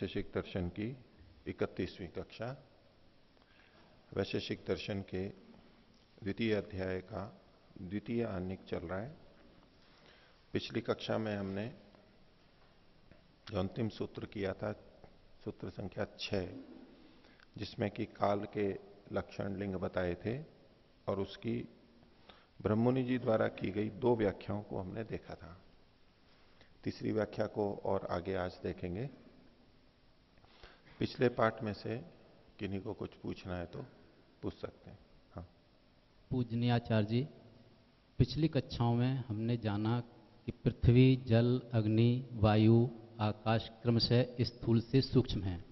वैशेषिक दर्शन की इकतीसवीं कक्षा, वैशेषिक दर्शन के द्वितीय अध्याय का द्वितीय आनिक चल रहा है। पिछली कक्षा में हमने जो अंतिम सूत्र किया था, सूत्र संख्या छह, जिसमें कि काल के लक्षण लिंग बताए थे, और उसकी ब्रह्मणि जी द्वारा की गई दो व्याख्याओं को हमने देखा था। तीसरी व्याख्या को और आगे आज देखेंगे। पिछले पाठ में से किन्हीं को कुछ पूछना है तो पूछ सकते हैं। हाँ। पूजनीय आचार्य जी, पिछली कक्षाओं में हमने जाना कि पृथ्वी, जल, अग्नि, वायु, आकाश क्रम से स्थूल से सूक्ष्म है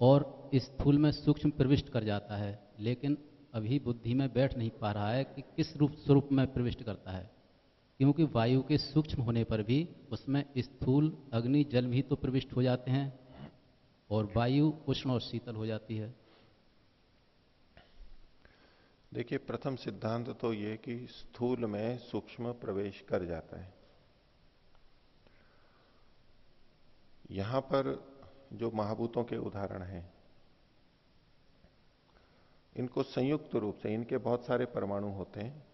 और स्थूल में सूक्ष्म प्रविष्ट कर जाता है, लेकिन अभी बुद्धि में बैठ नहीं पा रहा है कि किस रूप स्वरूप में प्रविष्ट करता है, क्योंकि वायु के सूक्ष्म होने पर भी उसमें स्थूल, अग्नि, जल भी तो प्रविष्ट हो जाते हैं। और वायु उष्ण और शीतल हो जाती है। देखिए, प्रथम सिद्धांत तो ये कि स्थूल में सूक्ष्म प्रवेश कर जाता है। यहाँ पर जो महाभूतों के उदाहरण हैं, इनको संयुक्त रूप से, इनके बहुत सारे परमाणु होते हैं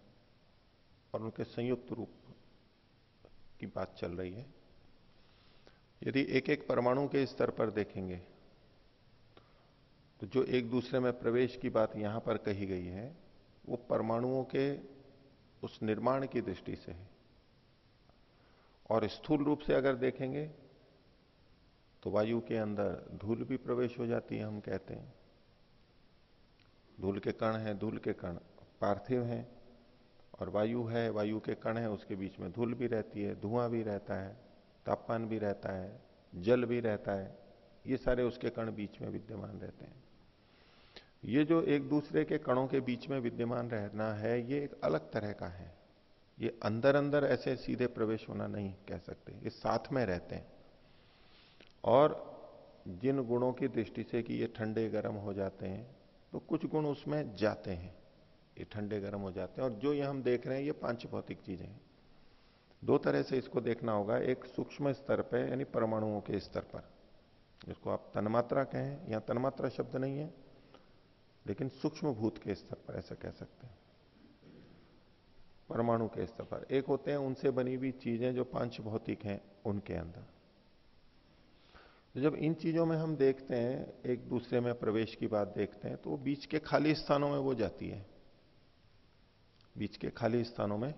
और उनके संयुक्त रूप की बात चल रही है। यदि एक एक परमाणु के स्तर पर देखेंगे तो जो एक दूसरे में प्रवेश की बात यहाँ पर कही गई है, वो परमाणुओं के उस निर्माण की दृष्टि से है। और स्थूल रूप से अगर देखेंगे तो वायु के अंदर धूल भी प्रवेश हो जाती है, हम कहते हैं। धूल के कण है, धूल के कण पार्थिव हैं, और वायु है, वायु के कण है, उसके बीच में धूल भी रहती है, धुआँ भी रहता है। तापमान भी रहता है, जल भी रहता है, ये सारे उसके कण बीच में विद्यमान रहते हैं। ये जो एक दूसरे के कणों के बीच में विद्यमान रहना है, ये एक अलग तरह का है। ये अंदर अंदर ऐसे सीधे प्रवेश होना नहीं कह सकते, ये साथ में रहते हैं। और जिन गुणों की दृष्टि से कि ये ठंडे गर्म हो जाते हैं तो कुछ गुण उसमें जाते हैं, ये ठंडे गर्म हो जाते हैं। और जो ये हम देख रहे हैं, ये पाँच भौतिक चीज़ें हैं। दो तरह से इसको देखना होगा, एक सूक्ष्म स्तर पर यानी परमाणुओं के स्तर पर। जिसको आप तन्मात्रा कहें या तन्मात्रा शब्द नहीं है, लेकिन सूक्ष्म भूत के स्तर पर ऐसा कह सकते हैं। परमाणु के स्तर पर। एक होते हैं उनसे बनी हुई चीज़ें जो पाँच भौतिक हैं उनके अंदर। तो जब इन चीज़ों में हम देखते हैं, एक दूसरे में प्रवेश की बात देखते हैं तो बीच के खाली स्थानों में वो जाती है। बीच के खाली स्थानों में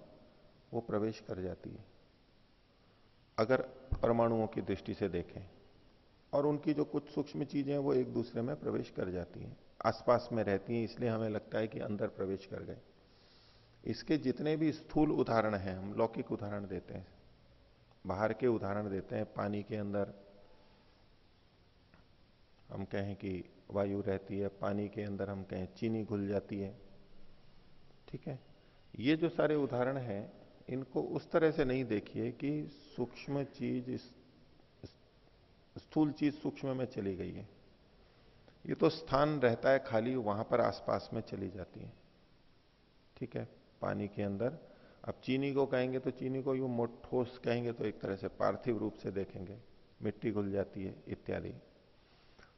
वो प्रवेश कर जाती है। अगर परमाणुओं की दृष्टि से देखें, और उनकी जो कुछ सूक्ष्म चीज़ें हैं, वो एक दूसरे में प्रवेश कर जाती हैं। आसपास में रहती हैं, इसलिए हमें लगता है कि अंदर प्रवेश कर गए। इसके जितने भी स्थूल उदाहरण हैं, हम लौकिक उदाहरण देते हैं, बाहर के उदाहरण देते हैं, पानी के अंदर। हम कहें कि वायु रहती है, पानी के अंदर हम कहें चीनी घुल जाती है। ठीक है? ये जो सारे उदाहरण हैं इनको उस तरह से नहीं देखिए कि सूक्ष्म चीज़ स्थूल चीज़ सूक्ष्म में चली गई है। ये तो स्थान रहता है खाली, वहाँ पर आसपास में चली जाती है। ठीक है, पानी के अंदर। अब चीनी को कहेंगे तो चीनी को यूँ ठोस कहेंगे तो एक तरह से पार्थिव रूप से देखेंगे। मिट्टी घुल जाती है, इत्यादि।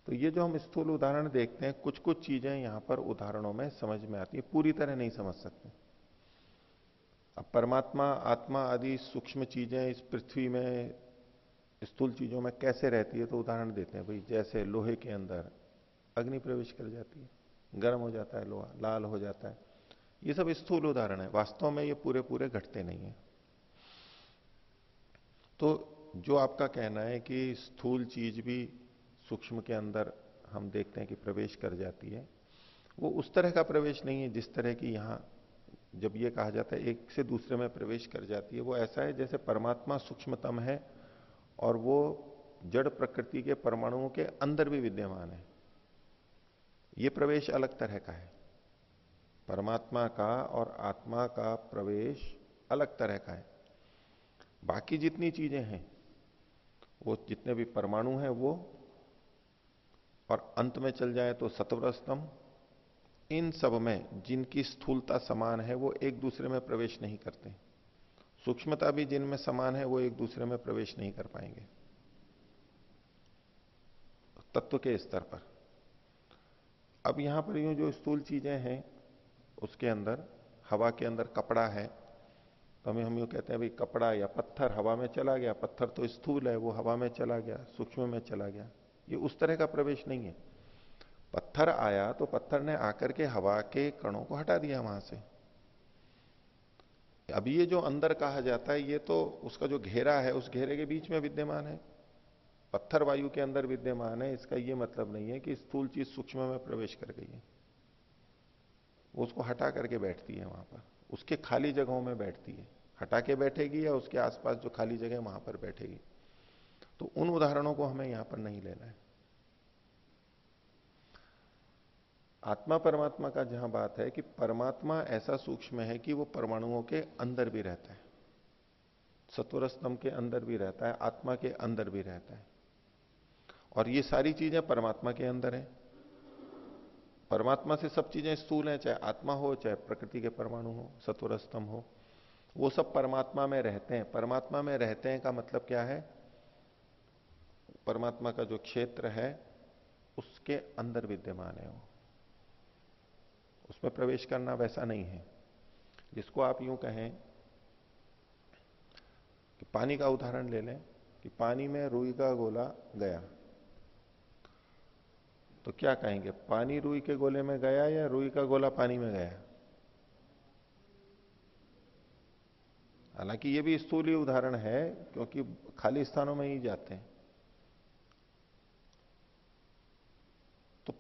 तो ये जो हम स्थूल उदाहरण देखते हैं कुछ कुछ चीज़ें यहाँ पर उदाहरणों में समझ में आती है, पूरी तरह नहीं समझ सकते। अब परमात्मा, आत्मा आदि सूक्ष्म चीज़ें इस पृथ्वी में, स्थूल चीज़ों में कैसे रहती है तो उदाहरण देते हैं। भाई, जैसे लोहे के अंदर अग्नि प्रवेश कर जाती है, गर्म हो जाता है, लोहा लाल हो जाता है। ये सब स्थूल उदाहरण है। वास्तव में ये पूरे पूरे घटते नहीं है। तो जो आपका कहना है कि स्थूल चीज़ भी सूक्ष्म के अंदर हम देखते हैं कि प्रवेश कर जाती है, वो उस तरह का प्रवेश नहीं है जिस तरह की यहाँ जब ये कहा जाता है, एक से दूसरे में प्रवेश कर जाती है, वो ऐसा है जैसे परमात्मा सूक्ष्मतम है और वो जड़ प्रकृति के परमाणुओं के अंदर भी विद्यमान है। ये प्रवेश अलग तरह का है। परमात्मा का और आत्मा का प्रवेश अलग तरह का है। बाकी जितनी चीज़ें हैं, वो जितने भी परमाणु हैं, वो और अंत में चल जाए तो सत्वर स्तंभ इन सब में जिनकी स्थूलता समान है, वो एक दूसरे में प्रवेश नहीं करते। सूक्ष्मता भी जिनमें समान है, वो एक दूसरे में प्रवेश नहीं कर पाएँगे। तत्व के स्तर पर। अब यहाँ पर यूँ जो स्थूल चीज़ें हैं, उसके अंदर, हवा के अंदर कपड़ा है तो हमें, हम यूँ कहते हैं, भाई, कपड़ा या पत्थर हवा में चला गया, पत्थर तो स्थूल है, वो हवा में चला गया, सूक्ष्म में चला गया। ये उस तरह का प्रवेश नहीं है। पत्थर आया तो पत्थर ने आकर के हवा के कणों को हटा दिया वहाँ से। अभी ये जो अंदर कहा जाता है, ये तो उसका जो घेरा है, उस घेरे के बीच में विद्यमान है। पत्थर वायु के अंदर विद्यमान है, इसका ये मतलब नहीं है कि स्थूल चीज़ सूक्ष्म में प्रवेश कर गई है। वो उसको हटा करके बैठती है वहाँ पर। उसके खाली जगहों में बैठती है। हटा के बैठेगी या उसके आसपास जो खाली जगह वहाँ पर बैठेगी। तो उन उदाहरणों को हमें यहाँ पर नहीं लेना है। आत्मा परमात्मा का जहाँ बात है कि परमात्मा ऐसा सूक्ष्म है कि वो परमाणुओं के अंदर भी रहता है। सत्वर स्तंभ के अंदर भी रहता है, आत्मा के अंदर भी रहता है। और ये सारी चीज़ें परमात्मा के अंदर है। परमात्मा से सब चीज़ें स्थूल हैं, चाहे आत्मा हो, चाहे प्रकृति के परमाणु हो सत्वर स्तंभ हो, वो सब परमात्मा में रहते हैं। परमात्मा में रहते हैं का मतलब क्या है? परमात्मा का जो क्षेत्र है, उसके अंदर विद्यमान है वो। उसमें प्रवेश करना वैसा नहीं है। जिसको आप यूँ कहें कि पानी का उदाहरण ले लें कि पानी में रुई का गोला गया। तो क्या कहेंगे, पानी रुई के गोले में गया या रुई का गोला पानी में गया? हालाँकि ये भी स्थूली उदाहरण है, क्योंकि खाली स्थानों में ही जाते हैं। तो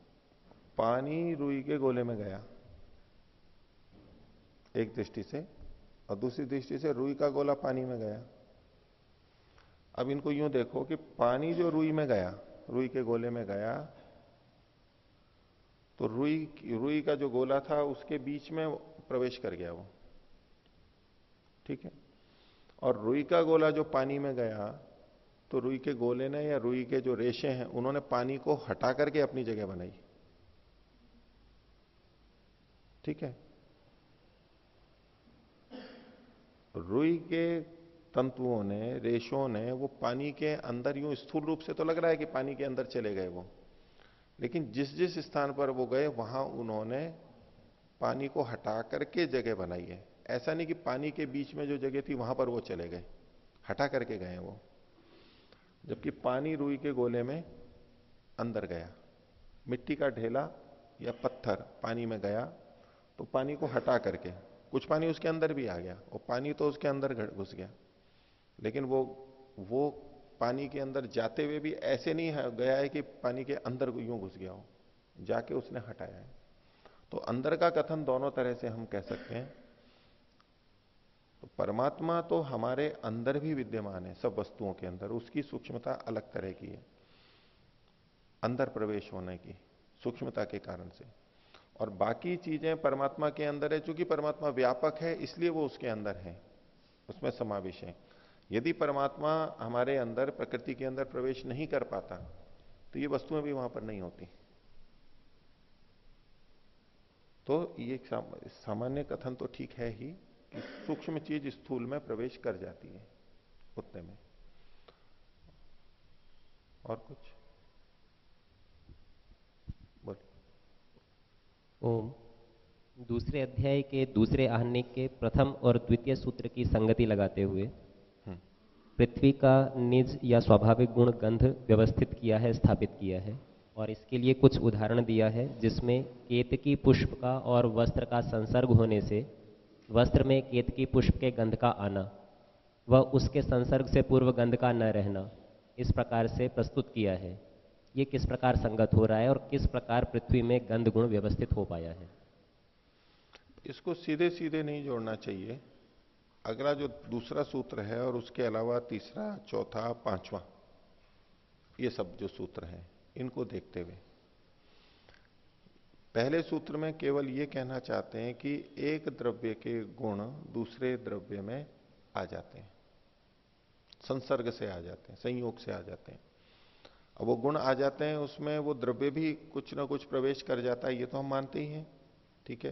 पानी रुई के गोले में गया। एक दृष्टि से और दूसरी दृष्टि से रुई का गोला पानी में गया। अब इनको यूँ देखो कि पानी जो रुई में गया, रुई के गोले में गया तो रुई रुई का जो गोला था उसके बीच में प्रवेश कर गया वो। ठीक है? और रुई का गोला जो पानी में गया तो रुई के गोले ने या रुई के जो रेशे हैं, उन्होंने पानी को हटा करके अपनी जगह बनाई। ठीक है? रुई के तंतुओं ने, रेशों ने, वो पानी के अंदर यूँ स्थूल रूप से तो लग रहा है कि पानी के अंदर चले गए वो। लेकिन जिस जिस स्थान पर वो गए, वहाँ उन्होंने पानी को हटा करके जगह बनाई है। ऐसा नहीं कि पानी के बीच में जो जगह थी, वहाँ पर वो चले गए। हटा करके गए वो। जबकि पानी रुई के गोले में अंदर गया। मिट्टी का ढेला या पत्थर पानी में गया तो पानी को हटा करके। कुछ पानी उसके अंदर भी आ गया और पानी तो उसके अंदर घुस गया। लेकिन वो वो पानी के अंदर जाते हुए भी ऐसे नहीं है, गया है कि पानी के अंदर यूँ घुस गया हो, जाके उसने हटाया है। तो अंदर का कथन दोनों तरह से हम कह सकते हैं। तो परमात्मा तो हमारे अंदर भी विद्यमान है, सब वस्तुओं के अंदर। उसकी सूक्ष्मता अलग तरह की है, अंदर प्रवेश होने की, सूक्ष्मता के कारण से। और बाकी चीज़ें परमात्मा के अंदर है, चूँकि परमात्मा व्यापक है, इसलिए वो उसके अंदर है। उसमें समावेश है। यदि परमात्मा हमारे अंदर, प्रकृति के अंदर प्रवेश नहीं कर पाता तो ये वस्तुएँ भी वहाँ पर नहीं होती। तो ये सामान्य कथन तो ठीक है ही कि सूक्ष्म चीज़ स्थूल में प्रवेश कर जाती है उतने में। और कुछ? ओम दूसरे अध्याय के दूसरे आहनिक के प्रथम और द्वितीय सूत्र की संगति लगाते हुए हम्म। पृथ्वी का निज या स्वाभाविक गुण गंध व्यवस्थित किया है स्थापित किया है और इसके लिए कुछ उदाहरण दिया है जिसमें केतकी पुष्प का और वस्त्र का संसर्ग होने से वस्त्र में केतकी पुष्प के गंध का आना व उसके संसर्ग से पूर्व गंध का न रहना इस प्रकार से प्रस्तुत किया है ये किस प्रकार संगत हो रहा है और किस प्रकार पृथ्वी में गंध गुण व्यवस्थित हो पाया है? इसको सीधे सीधे नहीं जोड़ना चाहिए। अगला जो दूसरा सूत्र है और उसके अलावा तीसरा, चौथा, पांचवा, ये सब जो सूत्र हैं, इनको देखते हुए। पहले सूत्र में केवल ये कहना चाहते हैं कि एक द्रव्य के गुण दूसरे द्रव्य में आ जाते हैं। संसर्ग से आ जाते हैं, संयोग से आ जाते हैं। अब वो गुण आ जाते हैं, उसमें वो द्रव्य भी कुछ ना कुछ प्रवेश कर जाता है, ये तो हम मानते ही हैं, ठीक है?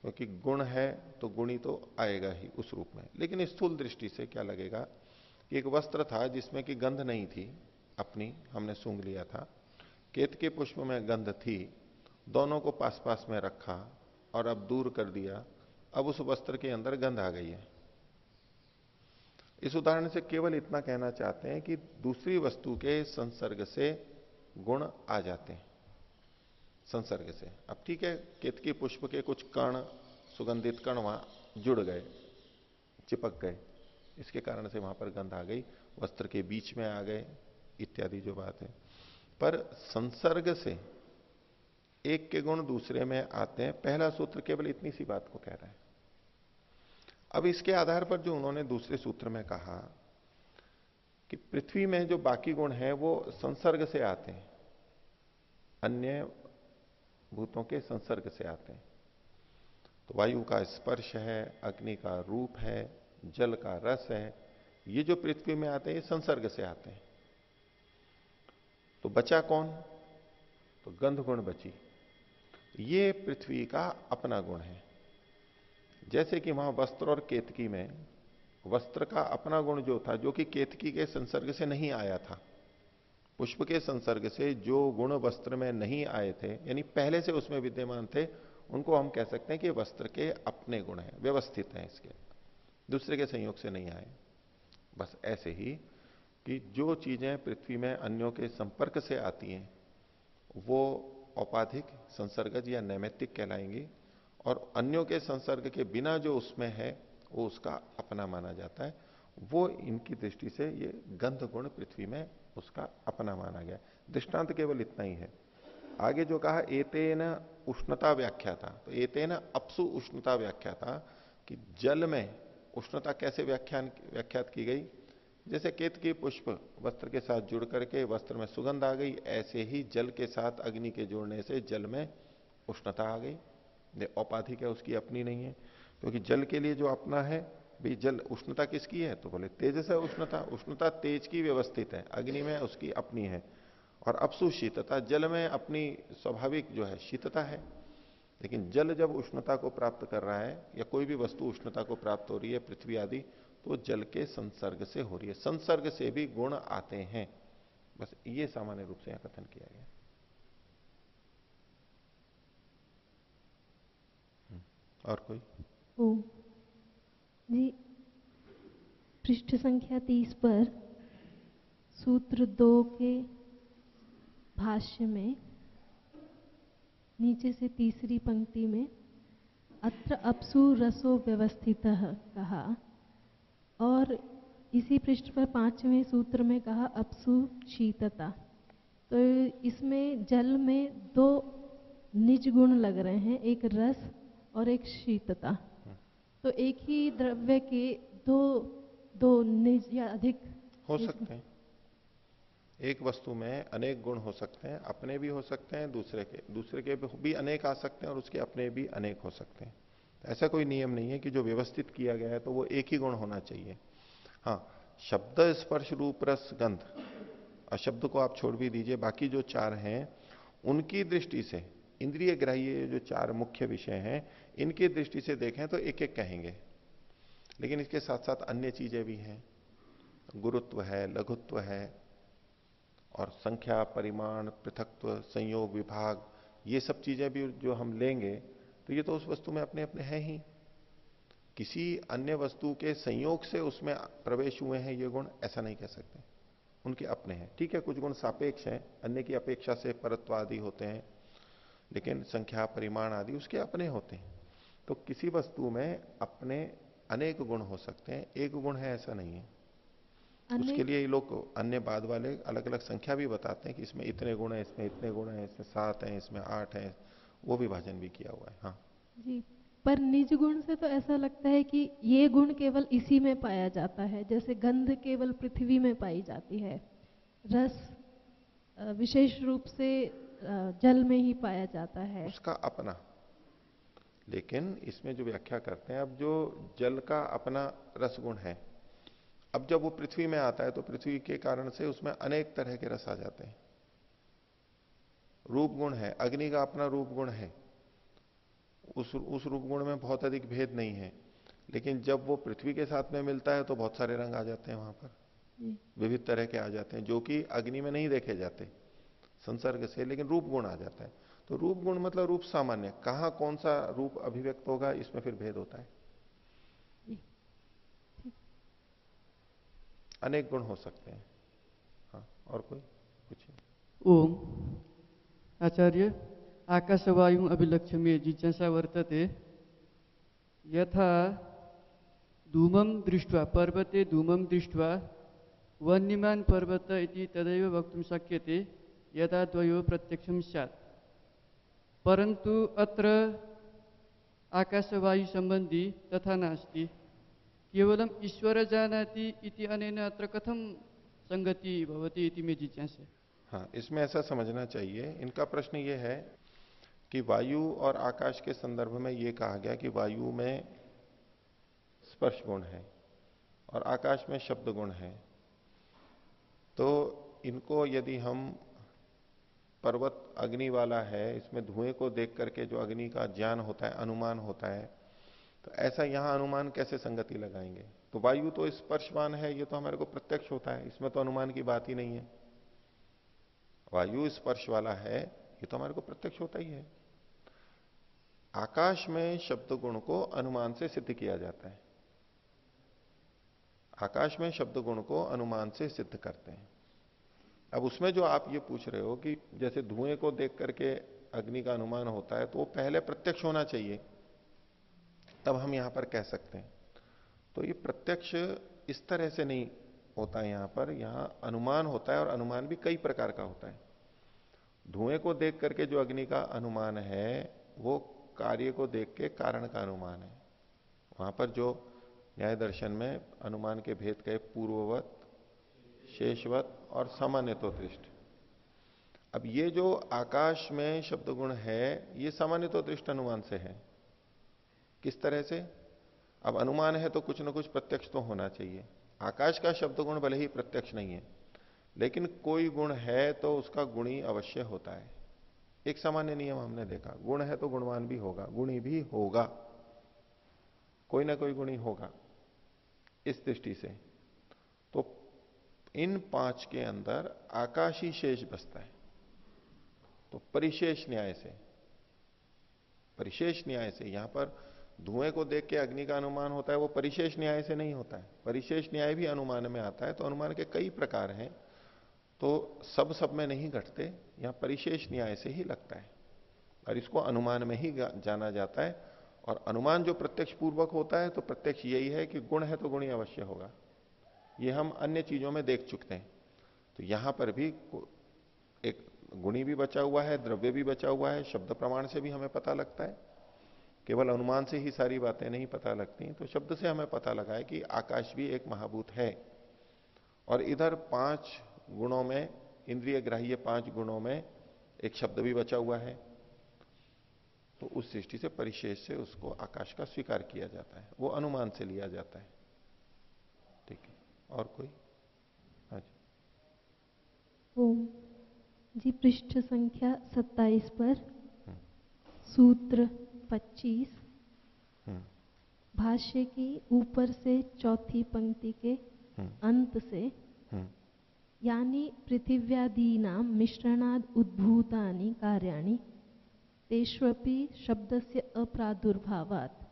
क्योंकि गुण है तो गुणी तो आएगा ही उस रूप में। लेकिन स्थूल दृष्टि से क्या लगेगा कि एक वस्त्र था जिसमें कि गंध नहीं थी अपनी, हमने सूंघ लिया था, केत के पुष्प में गंध थी, दोनों को पास पास में रखा और अब दूर कर दिया, अब उस वस्त्र के अंदर गंध आ गई है। इस उदाहरण से केवल इतना कहना चाहते हैं कि दूसरी वस्तु के संसर्ग से गुण आ जाते हैं। संसर्ग से। अब ठीक है केतकी पुष्प के कुछ कण, सुगंधित कण वहाँ जुड़ गए, चिपक गए। इसके कारण से वहाँ पर गंध आ गई, वस्त्र के बीच में आ गए, इत्यादि जो बात है। पर संसर्ग से एक के गुण दूसरे में आते हैं। पहला सूत्र केवल इतनी सी बात को कह रहा है। अब इसके आधार पर जो उन्होंने दूसरे सूत्र में कहा कि पृथ्वी में जो बाकी गुण हैं, वो संसर्ग से आते हैं। अन्य भूतों के संसर्ग से आते हैं। तो वायु का स्पर्श है, अग्नि का रूप है, जल का रस है, ये जो पृथ्वी में आते हैं, ये संसर्ग से आते हैं। तो बचा कौन? तो गंध गुण बची। ये पृथ्वी का अपना गुण है। जैसे कि वहाँ वस्त्र और केतकी में, वस्त्र का अपना गुण जो था, जो कि केतकी के संसर्ग से नहीं आया था, पुष्प के संसर्ग से जो गुण वस्त्र में नहीं आए थे, यानी पहले से उसमें विद्यमान थे, उनको हम कह सकते हैं कि वस्त्र के अपने गुण हैं, व्यवस्थित हैं इसके। दूसरे के संयोग से नहीं आए। बस ऐसे ही कि जो चीज़ें पृथ्वी में अन्यों के संपर्क से आती हैं, वो औपाधिक, संसर्गज या नैमित्तिक कहलाएँगी। और अन्यों के संसर्ग के बिना जो उसमें है, वो उसका अपना माना जाता है। वो इनकी दृष्टि से ये गंध गुण पृथ्वी में उसका अपना माना गया दृष्टांत केवल इतना ही है। आगे जो कहा, एतेन उष्णता व्याख्या था। तो एतेन अपसु उष्णता व्याख्या था कि जल में उष्णता कैसे व्याख्यान, व्याख्यात की गई? जैसे केत के पुष्प वस्त्र के साथ जुड़ करके वस्त्र में सुगंध आ गई, ऐसे ही जल के साथ अग्नि के जोड़ने से जल में उष्णता आ गई। औपाधिक है उसकी अपनी नहीं है? क्योंकि जल के लिए जो अपना है, भाई जल उष्णता किसकी है? तो बोले तेज से उष्णता। उष्णता तेज की व्यवस्थित है, अग्नि में उसकी अपनी है। और अपसु शीतता जल में अपनी स्वाभाविक जो है, शीतता है। लेकिन जल जब उष्णता को प्राप्त कर रहा है, या कोई भी वस्तु उष्णता को प्राप्त हो रही है, पृथ्वी आदि तो जल के संसर्ग से हो रही है। संसर्ग से भी गुण आते हैं। बस ये सामान्य रूप से यहाँ कथन किया गया। और कोई? ओ, जी, पृष्ठ संख्या तीस पर सूत्र दो के भाष्य में, नीचे से तीसरी पंक्ति में, अत्र अपसु रसो व्यवस्थित कहा, और इसी पृष्ठ पर पाँचवें सूत्र में कहा, अपसु शीतता। तो इसमें जल में दो निज गुण लग रहे हैं, एक रस और एक शीतता। तो एक ही द्रव्य के दो दो निज या अधिक हो सकते हैं। एक वस्तु में अनेक गुण हो सकते हैं अपने भी हो सकते हैं दूसरे के दूसरे के भी अनेक आ सकते हैं और उसके अपने भी अनेक हो सकते हैं। ऐसा कोई नियम नहीं है कि जो व्यवस्थित किया गया है तो वो एक ही गुण होना चाहिए। हाँ शब्द स्पर्श रूप रस गंध। और शब्द को आप छोड़ भी दीजिए बाकी जो चार हैं उनकी दृष्टि से इंद्रिय ग्राह्य जो चार मुख्य विषय हैं, इनकी दृष्टि से देखें तो एक एक कहेंगे। लेकिन इसके साथ साथ अन्य चीज़ें भी हैं। गुरुत्व है, लघुत्व है, और संख्या, परिमाण, पृथकत्व, संयोग, विभाग, ये सब चीज़ें भी जो हम लेंगे तो ये तो उस वस्तु में अपने अपने हैं ही। किसी अन्य वस्तु के संयोग से उसमें प्रवेश हुए हैं ये गुण, ऐसा नहीं कह सकते। उनके अपने हैं। ठीक है, कुछ गुण सापेक्ष हैं, अन्य की अपेक्षा से परत्वादि होते हैं। लेकिन संख्या परिमाण आदि उसके अपने होते हैं। तो किसी वस्तु में अपने अनेक गुण हो सकते हैं। एक गुण है ऐसा नहीं है। उसके लिए ये लोग अन्य बाद वाले अलग अलग संख्या भी बताते हैं कि इसमें इतने गुण है इसमें इतने गुण है इसमें सात है इसमें आठ है वो विभाजन भी किया हुआ है। हाँ। जी। पर निज गुण से तो ऐसा लगता है कि ये गुण केवल इसी में पाया जाता है जैसे गंध केवल पृथ्वी में पाई जाती है। रस विशेष रूप से जल में ही पाया जाता है। उसका अपना। लेकिन इसमें जो व्याख्या करते हैं अब जो जल का अपना रस गुण है अब जब वो पृथ्वी में आता है तो पृथ्वी के कारण से उसमें अनेक तरह के रस आ जाते हैं। रूप गुण है अग्नि का अपना रूप गुण है। उस उस रूप गुण में बहुत अधिक भेद नहीं है लेकिन जब वो पृथ्वी के साथ में मिलता है तो बहुत सारे रंग आ जाते हैं वहाँ पर। विविध तरह के आ जाते हैं जो कि अग्नि में नहीं देखे जाते। संसर्ग से, लेकिन रूप गुण आ जाता है। तो रूप गुण मतलब रूप सामान्य। कहा कौन सा रूप अभिव्यक्त होगा, इसमें फिर भेद होता है। अनेक गुण हो सकते हैं। हाँ और कोई? पूछिए ओम। आचार्य, आकाशवायु अभिलक्ष्य जिज्ञासा वर्तते। यथा धूमं दृष्ट्वा, पर्वते धूमं दृष्ट्वा वन्यमान पर्वत इति तदैव वक्तुं शक्यते। यदा द्वयो प्रत्यक्षं स्यात्। परन्तु अत्र आकाशवायुसम्बन्धी तथा नास्ति। केवलम् ईश्वर जानाति अनेन अत्र कथं संगति इति मे जिज्ञासा। हाँ इसमें ऐसा समझना चाहिए। इनका प्रश्न ये है कि वायु और आकाश के संदर्भ में ये कहा गया कि वायु में स्पर्श गुण है और आकाश में शब्द गुण है। तो इनको यदि हम पर्वत अग्नि वाला है, इसमें धुएँ को देख करके जो अग्नि का ज्ञान होता है, अनुमान होता है तो ऐसा यहाँ अनुमान कैसे संगति लगाएँगे? तो वायु तो स्पर्शवान है, ये तो हमारे को प्रत्यक्ष होता है, इसमें तो अनुमान की बात ही नहीं है। वायु स्पर्श वाला है, ये तो हमारे को प्रत्यक्ष होता ही है। आकाश में शब्द गुण को अनुमान से सिद्ध किया जाता है। आकाश में शब्द गुण को अनुमान से सिद्ध करते हैं। अब उसमें जो आप ये पूछ रहे हो कि जैसे धुएँ को देख करके अग्नि का अनुमान होता है तो वो पहले प्रत्यक्ष होना चाहिए। तब हम यहाँ पर कह सकते हैं। तो ये प्रत्यक्ष इस तरह से नहीं होता है यहाँ पर। यहाँ अनुमान होता है और अनुमान भी कई प्रकार का होता है। धुएँ को देख करके जो अग्नि का अनुमान है, वो कार्य को देख के कारण का अनुमान है। वहाँ पर जो न्याय दर्शन में अनुमान के भेद कहे, पूर्ववत, शेषवत और सामान्य तो दृष्ट अब ये जो आकाश में शब्द गुण है, ये सामान्य तो दृष्ट अनुमान से है। किस तरह से? अब अनुमान है तो कुछ ना कुछ प्रत्यक्ष तो होना चाहिए। आकाश का शब्द गुण भले ही प्रत्यक्ष नहीं है, लेकिन कोई गुण है तो उसका गुणी अवश्य होता है। एक सामान्य नियम हमने देखा, गुण है तो गुणवान भी होगा, गुणी भी होगा। कोई ना कोई गुणी होगा, इस दृष्टि से। इन पाँच के अंदर आकाशी शेष बसता है। तो परिशेष न्याय से, परिशेष न्याय से यहाँ पर धुएँ को देख के अग्नि का अनुमान होता है, वो परिशेष न्याय से नहीं होता है। परिशेष न्याय भी अनुमान में आता है तो अनुमान के कई प्रकार हैं तो सब सब में नहीं घटते, यहाँ परिशेष न्याय से ही लगता है। और इसको अनुमान में ही जाना जाता है, और अनुमान जो प्रत्यक्ष पूर्वक होता है तो प्रत्यक्ष यही है कि गुण है तो गुण ही अवश्य होगा। ये हम अन्य चीज़ों में देख चुकते हैं। तो यहाँ पर भी एक गुणी भी बचा हुआ है, द्रव्य भी बचा हुआ है, शब्द प्रमाण से भी हमें पता लगता है। केवल अनुमान से ही सारी बातें नहीं पता लगती तो शब्द से हमें पता लगा है कि आकाश भी एक महाभूत है। और इधर पाँच गुणों में इंद्रिय ग्राह्य पाँच गुणों में एक शब्द भी बचा हुआ है। तो उस सृष्टि से परिशेष से उसको आकाश का स्वीकार किया जाता है, वो अनुमान से लिया जाता है। और कोई? हाँ जी। पृष्ठ संख्या 27 पर। हम्म। सूत्र 25 हम्म। भाष्य की ऊपर से चौथी पंक्ति के हम्म। अंत से यानी पृथिव्यादीना मिश्रणाद उद्भूतानि कार्याणि तेष्वपि शब्द से अप्रादुर्भावात।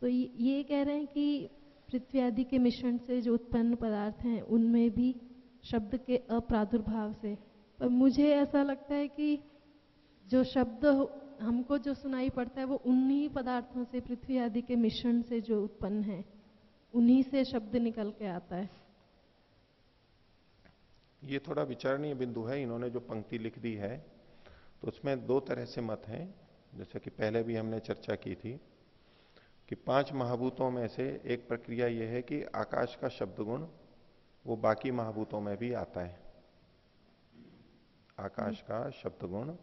तो ये कह रहे हैं कि पृथ्वी आदि के मिश्रण से जो उत्पन्न पदार्थ हैं, उनमें भी शब्द के अप्रादुर्भाव से। पर मुझे ऐसा लगता है कि जो शब्द हमको जो सुनाई पड़ता है, वो उन्हीं पदार्थों से, पृथ्वी आदि के मिश्रण से जो उत्पन्न है, उन्हीं से शब्द निकल के आता है। ये थोड़ा विचारणीय बिंदु है, इन्होंने जो पंक्ति लिख दी है तो उसमें दो तरह से मत हैं। जैसे कि पहले भी हमने चर्चा की थी कि पाँच महाभूतों में से एक प्रक्रिया यह है कि आकाश का शब्द गुण वो बाकी महाभूतों में भी आता है। आकाश का शब्द गुण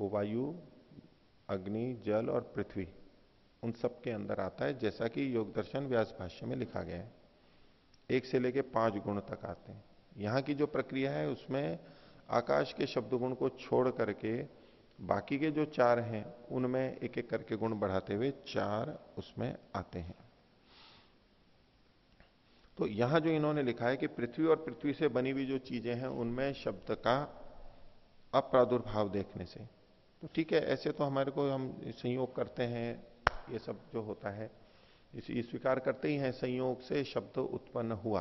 वो वायु, अग्नि, जल और पृथ्वी, उन सब के अंदर आता है, जैसा कि योग दर्शन व्यास भाष्य में लिखा गया है। एक से लेके पाँच गुण तक आते हैं। यहाँ की जो प्रक्रिया है, उसमें आकाश के शब्द गुण को छोड़ करके बाकी के जो चार हैं, उनमें एक एक करके गुण बढ़ाते हुए चार उसमें आते हैं। तो यहाँ जो इन्होंने लिखा है कि पृथ्वी और पृथ्वी से बनी हुई जो चीज़ें हैं, उनमें शब्द का अप्रादुर्भाव देखने से। तो ठीक है, ऐसे तो हमारे को हम संयोग करते हैं, ये सब जो होता है, इसी स्वीकार करते ही हैं, संयोग से शब्द उत्पन्न हुआ।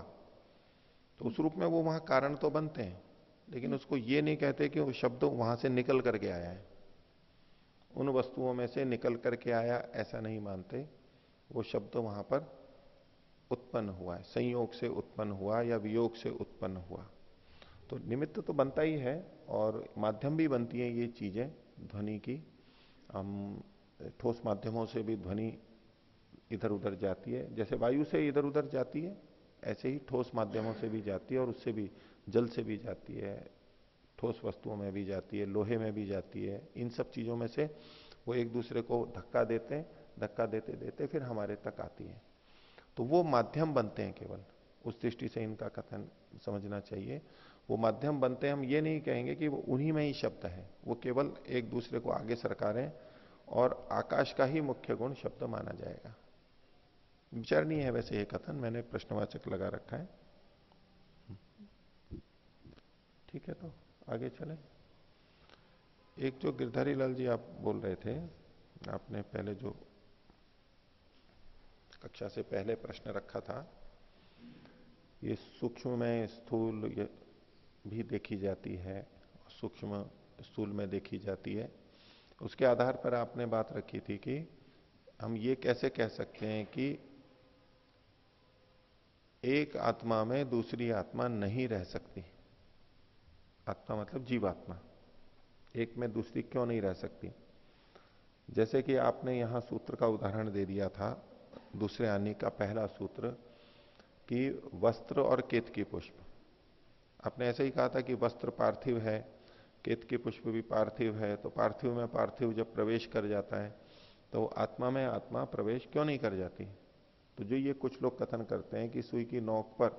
तो उस रूप में वो वहाँ कारण तो बनते हैं। लेकिन उसको ये नहीं कहते कि वो शब्द वहाँ से निकल करके आया है। उन वस्तुओं में से निकल करके आया, ऐसा नहीं मानते। वो शब्द वहाँ पर उत्पन्न हुआ है। संयोग से उत्पन्न हुआ या वियोग से उत्पन्न हुआ। तो निमित्त तो बनता ही है और माध्यम भी बनती है ये चीज़ें ध्वनि की। हम ठोस माध्यमों से भी ध्वनि इधर उधर जाती है। जैसे वायु से इधर उधर जाती है, ऐसे ही ठोस माध्यमों से भी जाती है और उससे भी जल से भी जाती है, ठोस वस्तुओं में भी जाती है, लोहे में भी जाती है, इन सब चीज़ों में से वो एक दूसरे को धक्का देते हैं, धक्का देते देते फिर हमारे तक आती है। तो वो माध्यम बनते हैं केवल, उस दृष्टि से इनका कथन समझना चाहिए। वो माध्यम बनते हैं, हम ये नहीं कहेंगे कि वो उन्हीं में ही शब्द है, वो केवल एक दूसरे को आगे सरकार और आकाश का ही मुख्य गुण शब्द माना जाएगा। विचार नहीं है वैसे ये कथन, मैंने प्रश्नवाचक लगा रखा है। ठीक है तो आगे चले। एक जो गिरधारी लाल जी आप बोल रहे थे, आपने पहले जो कक्षा से पहले प्रश्न रखा था, ये सूक्ष्म में स्थूल भी देखी जाती है, सूक्ष्म स्थूल में देखी जाती है। उसके आधार पर आपने बात रखी थी कि हम ये कैसे कह सकते हैं कि एक आत्मा में दूसरी आत्मा नहीं रह सकती। आत्मा मतलब जीवात्मा। एक में दूसरी क्यों नहीं रह सकती? जैसे कि आपने यहाँ सूत्र का उदाहरण दे दिया था, दूसरे आने का पहला सूत्र, कि वस्त्र और केत की पुष्प। आपने ऐसे ही कहा था कि वस्त्र पार्थिव है, केत के पुष्प भी पार्थिव है तो पार्थिव में पार्थिव जब प्रवेश कर जाता है तो आत्मा में आत्मा प्रवेश क्यों नहीं कर जाती? तो जो ये कुछ लोग कथन करते हैं कि सुई की नोक पर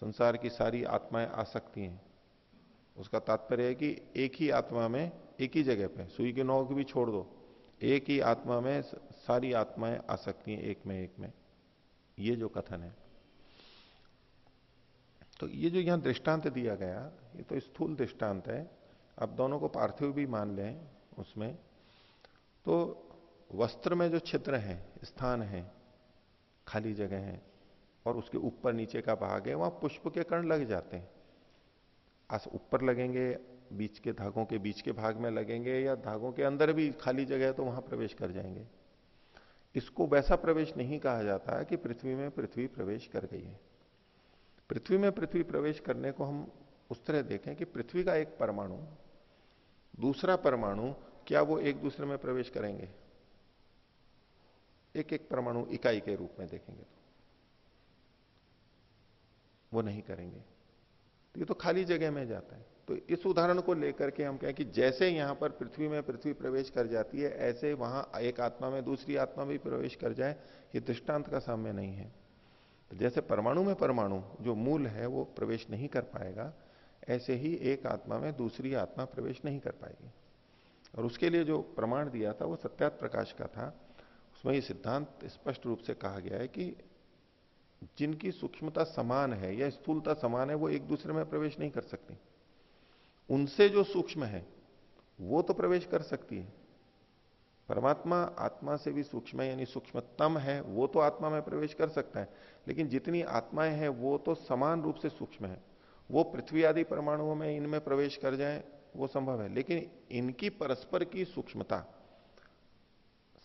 संसार की सारी आत्माएँ आ सकती हैं। उसका तात्पर्य है कि एक ही आत्मा में एक ही जगह पे, सुई की नोक भी छोड़ दो, एक ही आत्मा में सारी आत्माएँ आ सकती हैं एक में एक में। ये जो कथन है। तो ये जो यहाँ दृष्टांत दिया गया, ये तो स्थूल दृष्टांत है। अब दोनों को पार्थिव भी मान लें उसमें। तो वस्त्र में जो छिद्र है, स्थान है, खाली जगह है, और उसके ऊपर नीचे का भाग है, वहाँ पुष्प के कण लग जाते हैं। आज ऊपर लगेंगे, बीच के धागों के बीच के भाग में लगेंगे या धागों के अंदर भी खाली जगह है तो वहाँ प्रवेश कर जाएँगे। इसको वैसा प्रवेश नहीं कहा जाता कि पृथ्वी में पृथ्वी प्रवेश कर गई है। पृथ्वी में पृथ्वी प्रवेश करने को हम उस तरह देखें कि पृथ्वी का एक परमाणु, दूसरा परमाणु, क्या वो एक दूसरे में प्रवेश करेंगे? एक एक परमाणु इकाई के रूप में देखेंगे तो। वो नहीं करेंगे। तो ये तो खाली जगह में जाता है। तो इस उदाहरण को लेकर के हम कहें कि जैसे यहाँ पर पृथ्वी में पृथ्वी प्रवेश कर जाती है, ऐसे वहाँ एक आत्मा में दूसरी आत्मा भी प्रवेश कर जाए, ये दृष्टांत का साम्य नहीं है। तो जैसे परमाणु में परमाणु जो मूल है, वो प्रवेश नहीं कर पाएगा, ऐसे ही एक आत्मा में दूसरी आत्मा प्रवेश नहीं कर पाएगी। और उसके लिए जो प्रमाण दिया था, वो सत्यात प्रकाश का था। उसमें ये सिद्धांत स्पष्ट रूप से कहा गया है कि जिनकी सूक्ष्मता समान है या स्थूलता समान है, वो एक दूसरे में प्रवेश नहीं कर सकती। उनसे जो सूक्ष्म है, वो तो प्रवेश कर सकती है। परमात्मा आत्मा से भी सूक्ष्म है, यानी सूक्ष्मतम है, वो तो आत्मा में प्रवेश कर सकता है। लेकिन जितनी आत्माएँ हैं, वो तो समान रूप से सूक्ष्म है। वो पृथ्वी आदि परमाणुओं में इनमें प्रवेश कर जाए, वो संभव है। लेकिन इनकी परस्पर की सूक्ष्मता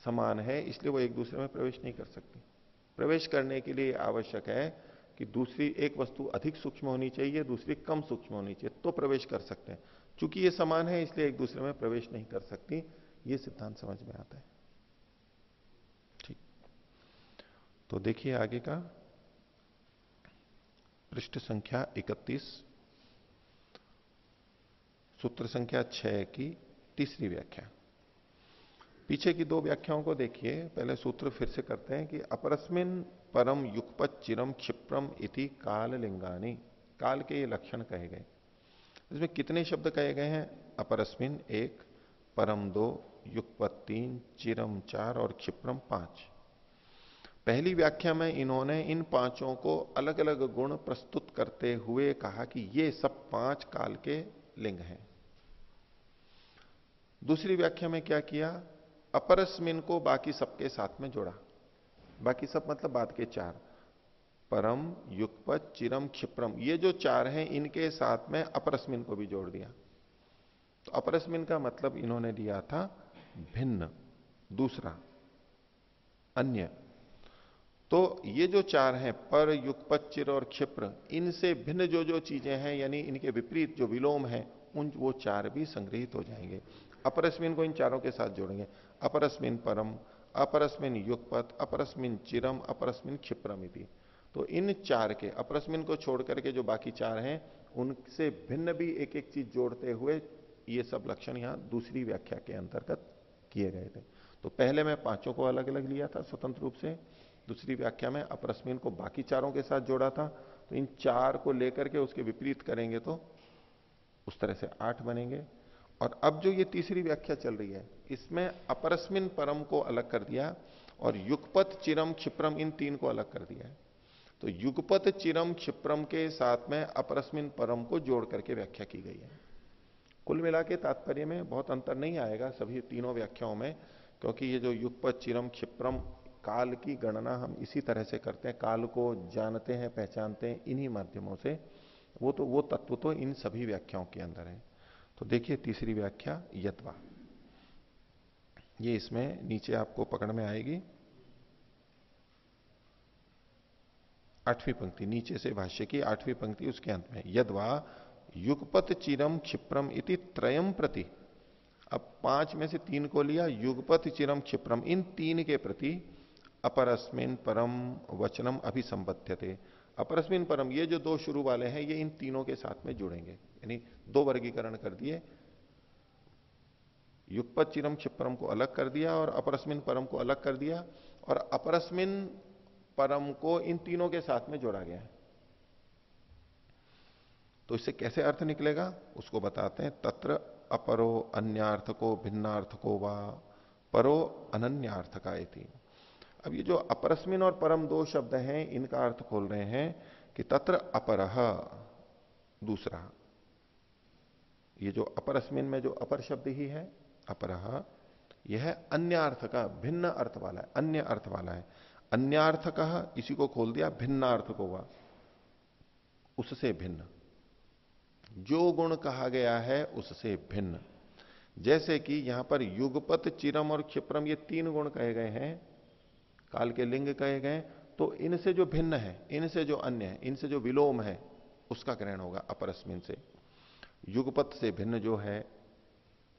समान है, इसलिए वो एक दूसरे में प्रवेश नहीं कर सकती। प्रवेश करने के लिए आवश्यक है कि दूसरी एक वस्तु अधिक सूक्ष्म होनी चाहिए, दूसरी कम सूक्ष्म होनी चाहिए तो प्रवेश कर सकते हैं। चूँकि ये समान है, इसलिए एक दूसरे में प्रवेश नहीं कर सकती। ये सिद्धांत समझ में आता है। ठीक। तो देखिए आगे का। पृष्ठ संख्या 31 सूत्र संख्या 6 की तीसरी व्याख्या। पीछे की दो व्याख्याओं को देखिए। पहले सूत्र फिर से करते हैं कि अपरस्मिन परम युगपत चिरम क्षिप्रम इति काल लिंगानी काल के ये लक्षण कहे गए। इसमें कितने शब्द कहे गए हैं? अपरस्मिन एक परम दो युगपत तीन चिरम चार और क्षिप्रम पाँच। पहली व्याख्या में इन्होंने इन पाँचों को अलग अलग गुण प्रस्तुत करते हुए कहा कि ये सब पाँच काल के लिंग हैं। दूसरी व्याख्या में क्या किया? अपरस्मिन को बाकी सबके साथ में जोड़ा। बाकी सब मतलब बाद के चार। परम युगपत चिरम, क्षिप्रम, ये जो चार हैं, इनके साथ में अपरस्मिन को भी जोड़ दिया। तो अपरस्मिन का मतलब इन्होंने दिया था भिन्न, दूसरा, अन्य। तो ये जो चार हैं, पर युगपत चिर और क्षिप्र, इनसे भिन्न जो जो चीज़ें हैं, यानी इनके विपरीत जो विलोम है, उन, वो चार भी संग्रहित हो जाएँगे। अपरस्मिन को इन चारों के साथ जोड़ेंगे। अपरस्मिन परम, अपरस्मिन युगपत, अपरस्मिन चिरम, अपरस्मिन क्षिप्रम इति। तो इन चार के, अपरस्मिन को छोड़ करके जो बाकी चार हैं, उनसे भिन्न भी एक एक चीज़ जोड़ते हुए ये सब लक्षण यहाँ दूसरी व्याख्या के अंतर्गत किए गए थे। तो पहले मैं पाँचों को अलग अलग लिया था स्वतंत्र रूप से। दूसरी व्याख्या में अपरस्मिन को बाकी चारों के साथ जोड़ा था। तो इन चार को लेकर के उसके विपरीत करेंगे तो उस तरह से आठ बनेंगे। और अब जो ये तीसरी व्याख्या चल रही है, इसमें अपरस्मिन परम को अलग कर दिया और युगपत चिरम क्षिप्रम, इन तीन को अलग कर दिया है। तो युगपत चिरम क्षिप्रम के साथ में अपरस्मिन परम को जोड़ करके व्याख्या की गई है। कुल मिला के तात्पर्य में बहुत अंतर नहीं आएगा सभी तीनों व्याख्याओं में, क्योंकि ये जो युगपत चिरम क्षिप्रम काल की गणना हम इसी तरह से करते हैं। काल को जानते हैं, पहचानते हैं, इन्हीं माध्यमों से। वो तो वो तत्व तो इन सभी व्याख्याओं के अंदर है। तो देखिए तीसरी व्याख्या, यत्वा। ये इसमें नीचे आपको पकड़ में आएगी। आठवीं पंक्ति, नीचे से भाष्य की आठवीं पंक्ति उसके अंत में, यदवा युगपत चिरम क्षिप्रम इति त्रयम प्रति। अब पाँच में से तीन को लिया, युगपत चिरम क्षिप्रम, इन तीन के प्रति अपरस्मिन परम वचनम अभिसंबद्ध थे अपरस्मिन परम, ये जो दो शुरू वाले हैं, ये इन तीनों के साथ में जुड़ेंगे। यानी दो वर्गीकरण कर दिए। युगपत चिरम क्षिप्रम को अलग कर दिया और अपरस्मिन परम को अलग कर दिया और अपरस्मिन परम को इन तीनों के साथ में जोड़ा गया तो इससे कैसे अर्थ निकलेगा? उसको बताते हैं। तत्र अपरो अन्यार्थ को भिन्नार्थ को वा परो अनन्यार्थ का थी अब ये जो अपरस्मिन और परम दो शब्द हैं, इनका अर्थ खोल रहे हैं कि तत्र अपरह दूसरा। ये जो अपरस्मिन में जो अपर शब्द ही है अपरह यह अन्य अर्थ का भिन्न अर्थ वाला है, अन्य अर्थ वाला है। अन्यार्थ का इसी को खोल दिया भिन्नार्थ को हुआ। उससे भिन्न। जो गुण कहा गया है, उससे भिन्न। जैसे कि यहाँ पर युगपत, चिरम और क्षिप्रम, ये तीन गुण कहे गए हैं, काल के लिंग कहे गए तो इनसे जो भिन्न है, इनसे जो अन्य है, इनसे जो विलोम है, उसका ग्रहण होगा अपरस्मिन से। युगपत से भिन्न जो है,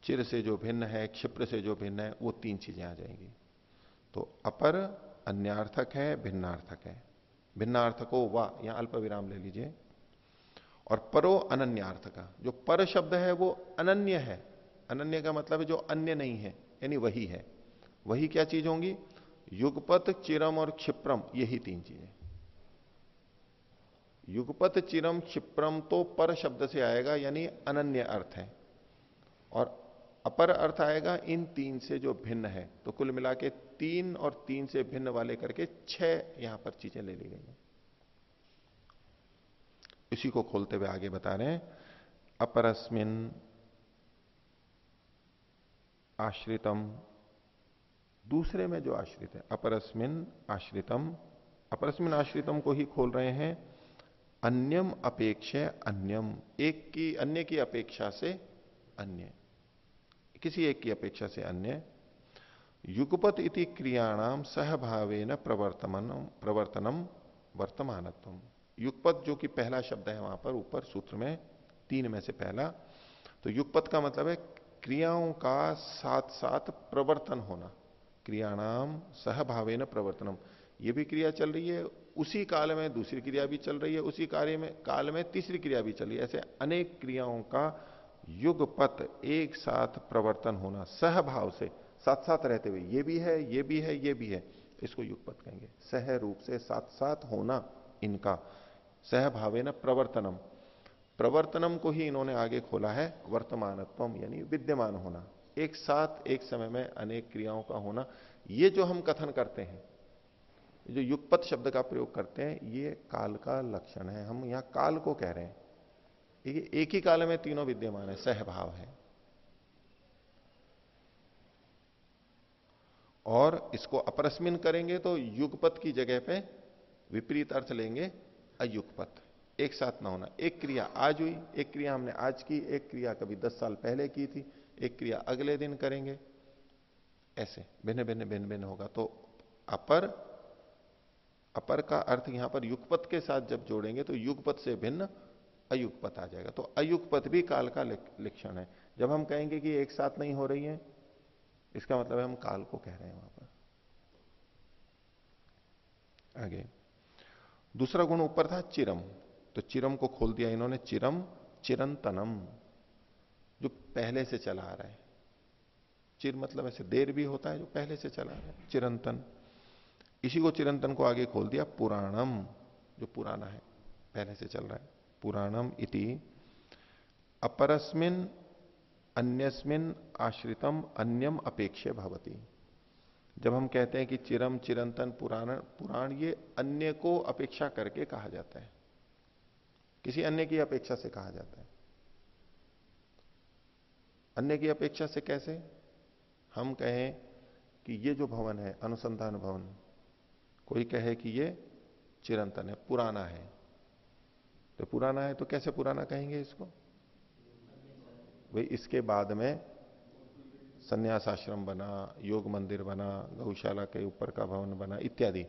चिर से जो भिन्न है, क्षिप्र से जो भिन्न है, वो तीन चीज़ें आ जाएँगी। तो अपर अन्यार्थक है, भिन्नार्थक है। भिन्नार्थको वा या अल्प विराम ले लीजिए। और परो अनन्यार्थ का जो पर शब्द है, वो अनन्य है। अनन्य का मतलब है जो अन्य नहीं है, यानी वही है। वही क्या चीज़ होंगी? युगपत, चिरम और क्षिप्रम, यही तीन चीज़ें। युगपत चिरम क्षिप्रम तो पर शब्द से आएगा, यानी अनन्य अर्थ है। और अपर अर्थ आएगा इन तीन से जो भिन्न है। तो कुल मिला के तीन और तीन से भिन्न वाले करके छह यहाँ पर चीज़ें ले ली गई हैं। इसी को खोलते हुए आगे बता रहे हैं, अपरस्मिन आश्रितम, दूसरे में जो आश्रित है, अपरस्मिन आश्रितम अपरस्मिन आश्रितम को ही खोल रहे हैं अन्यम अपेक्ष अन्यम। एक की, अन्य की अपेक्षा से अन्य। किसी एक की अपेक्षा से अन्य। युगपत इति क्रियाणाम सहभावे न प्रवर्तमान प्रवर्तनम वर्तमानत्व। युगपत जो कि पहला शब्द है वहाँ पर, ऊपर सूत्र में, तीन में से पहला। तो युगपत का मतलब है क्रियाओं का साथ साथ प्रवर्तन होना। क्रियाणाम सहभावे न प्रवर्तनम ये भी क्रिया चल रही है उसी काल में दूसरी क्रिया भी चल रही है, उसी कार्य में, काल में तीसरी क्रिया भी चल रही है। ऐसे अनेक क्रियाओं का युगपत एक साथ प्रवर्तन होना, सहभाव से साथ साथ रहते हुए, ये भी है, ये भी है, ये भी है, इसको युगपत कहेंगे। सह रूप से साथ साथ होना इनका सहभावे न प्रवर्तनम। प्रवर्तनम को ही इन्होंने आगे खोला है, वर्तमानत्वम, यानी विद्यमान होना। एक साथ, एक समय में अनेक क्रियाओं का होना, ये जो हम कथन करते हैं जो युगपत शब्द का प्रयोग करते हैं, ये काल का लक्षण है। हम यहाँ काल को कह रहे हैं। ये एक ही काल में तीनों विद्यमान है, सहभाव है। और इसको अपरस्मिन करेंगे तो युगपत की जगह पे विपरीत अर्थ लेंगे, अयुगपत। एक साथ ना होना। एक क्रिया आज हुई, एक क्रिया हमने आज की, एक क्रिया कभी दस साल पहले की थी, एक क्रिया अगले दिन करेंगे। ऐसे भिन्न भिन्न भिन्न भिन्न होगा। तो अपर अपर का अर्थ यहाँ पर युगपत के साथ जब जोड़ेंगे तो युगपत से भिन्न अयुगपत आ जाएगा। तो अयुगपत भी काल का लक्षण है। जब हम कहेंगे कि एक साथ नहीं हो रही है, इसका मतलब है हम काल को कह रहे हैं वहाँ पर। आगे। दूसरा गुण ऊपर था चिरम। तो चिरम को खोल दिया इन्होंने, चिरम, चिरंतनम, जो पहले से चला आ रहा है। चिर मतलब ऐसे देर भी होता है जो पहले से चला रहा है। चिरंतन। इसी को चिरंतन को आगे खोल दिया, पुराणम, जो पुराना है, पहले से चल रहा है, पुराणम इति, अपरस्मिन, अन्यस्मिन, आश्रितम, अन्यम अपेक्षे भवती। जब हम कहते हैं कि चिरम, चिरंतन, पुराण पुराण, ये अन्य को अपेक्षा करके कहा जाता है। किसी अन्य की अपेक्षा से कहा जाता है। अन्य की अपेक्षा से कैसे? हम कहें कि ये जो भवन है, अनुसंधान भवन कोई कहे कि ये चिरंतन है, पुराना है। तो पुराना है तो कैसे पुराना कहेंगे इसको? भाई, इसके बाद में संन्यास आश्रम बना, योग मंदिर बना, गौशाला के ऊपर का भवन बना, इत्यादि।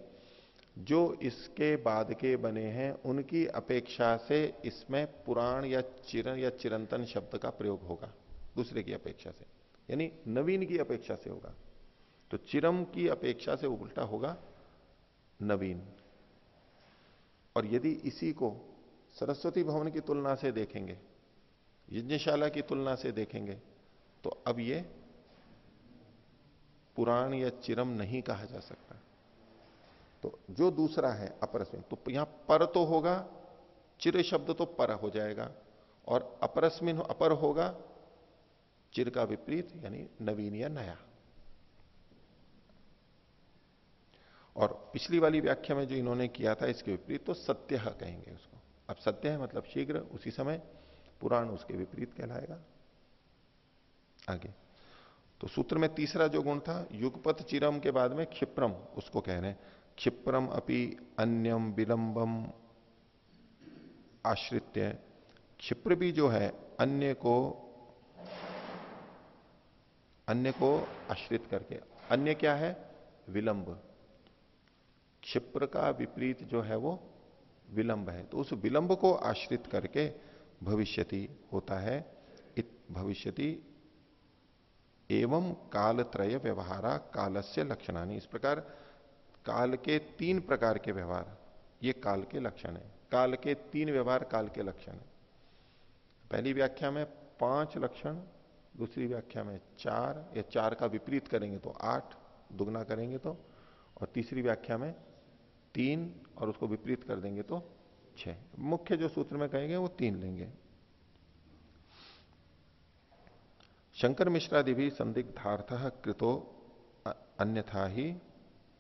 जो इसके बाद के बने हैं, उनकी अपेक्षा से इसमें पुराण या चिरन या चिरंतन शब्द का प्रयोग होगा, दूसरे की अपेक्षा से। यानी नवीन की अपेक्षा से होगा। तो चिरम की अपेक्षा से उल्टा होगा नवीन। और यदि इसी को सरस्वती भवन की तुलना से देखेंगे, यज्ञशाला की तुलना से देखेंगे तो अब ये पुराण या चिरम नहीं कहा जा सकता। तो जो दूसरा है अपरस्मिन तो यहाँ पर तो होगा, चिर शब्द तो पर हो जाएगा, और अपरस्मिन अपर होगा, चिर का विपरीत, यानी नवीन या नया। और पिछली वाली व्याख्या में जो इन्होंने किया था, इसके विपरीत तो सत्य कहेंगे उसको। अब सत्य है मतलब शीघ्र, उसी समय पुराण उसके विपरीत कहलाएगा। आगे। तो सूत्र में तीसरा जो गुण था, युगपत चिरम के बाद में क्षिप्रम, उसको कह रहे हैं। क्षिप्रम अपि अन्यम विलंबम आश्रित्य। क्षिप्र भी जो है, अन्य को अन्य को आश्रित करके। अन्य क्या है? विलंब। क्षिप्र का विपरीत जो है वो विलंब है। तो उस विलंब को आश्रित करके भविष्यति होता है। भविष्यति एवं कालत्रय व्यवहारा, कालस्य लक्षणानी। इस प्रकार काल के तीन प्रकार के व्यवहार। ये काल के लक्षण है। काल के तीन व्यवहार काल के लक्षण है। पहली व्याख्या में पाँच लक्षण, दूसरी व्याख्या में चार, या चार का विपरीत करेंगे तो आठ, दुगना करेंगे तो और तीसरी व्याख्या में तीन और उसको विपरीत कर देंगे तो छह। मुख्य जो सूत्र में कहेंगे वो तीन लेंगे। शंकर मिश्रादि भी संदिग्धार्थ कृतो अन्यथा ही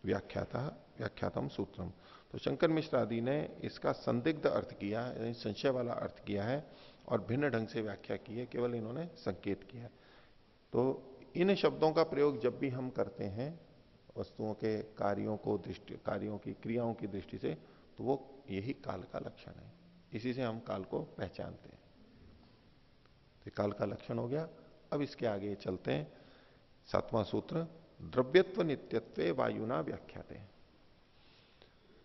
व्याख्याता, व्याख्यातम सूत्रम। तो शंकर मिश्रादि ने इसका संदिग्ध अर्थ किया, यानी संशय वाला अर्थ किया है और भिन्न ढंग से व्याख्या की है, केवल इन्होंने संकेत किया तो इन शब्दों का प्रयोग जब भी हम करते हैं वस्तुओं के कार्यों को दृष्टि, कार्यों की क्रियाओं की दृष्टि से तो वो यही काल का लक्षण है। इसी से हम काल को पहचानते हैं। तो काल का लक्षण हो गया। अब इसके आगे चलते हैं। सातवां सूत्र, द्रव्यत्व नित्यत्व वायुना व्याख्याते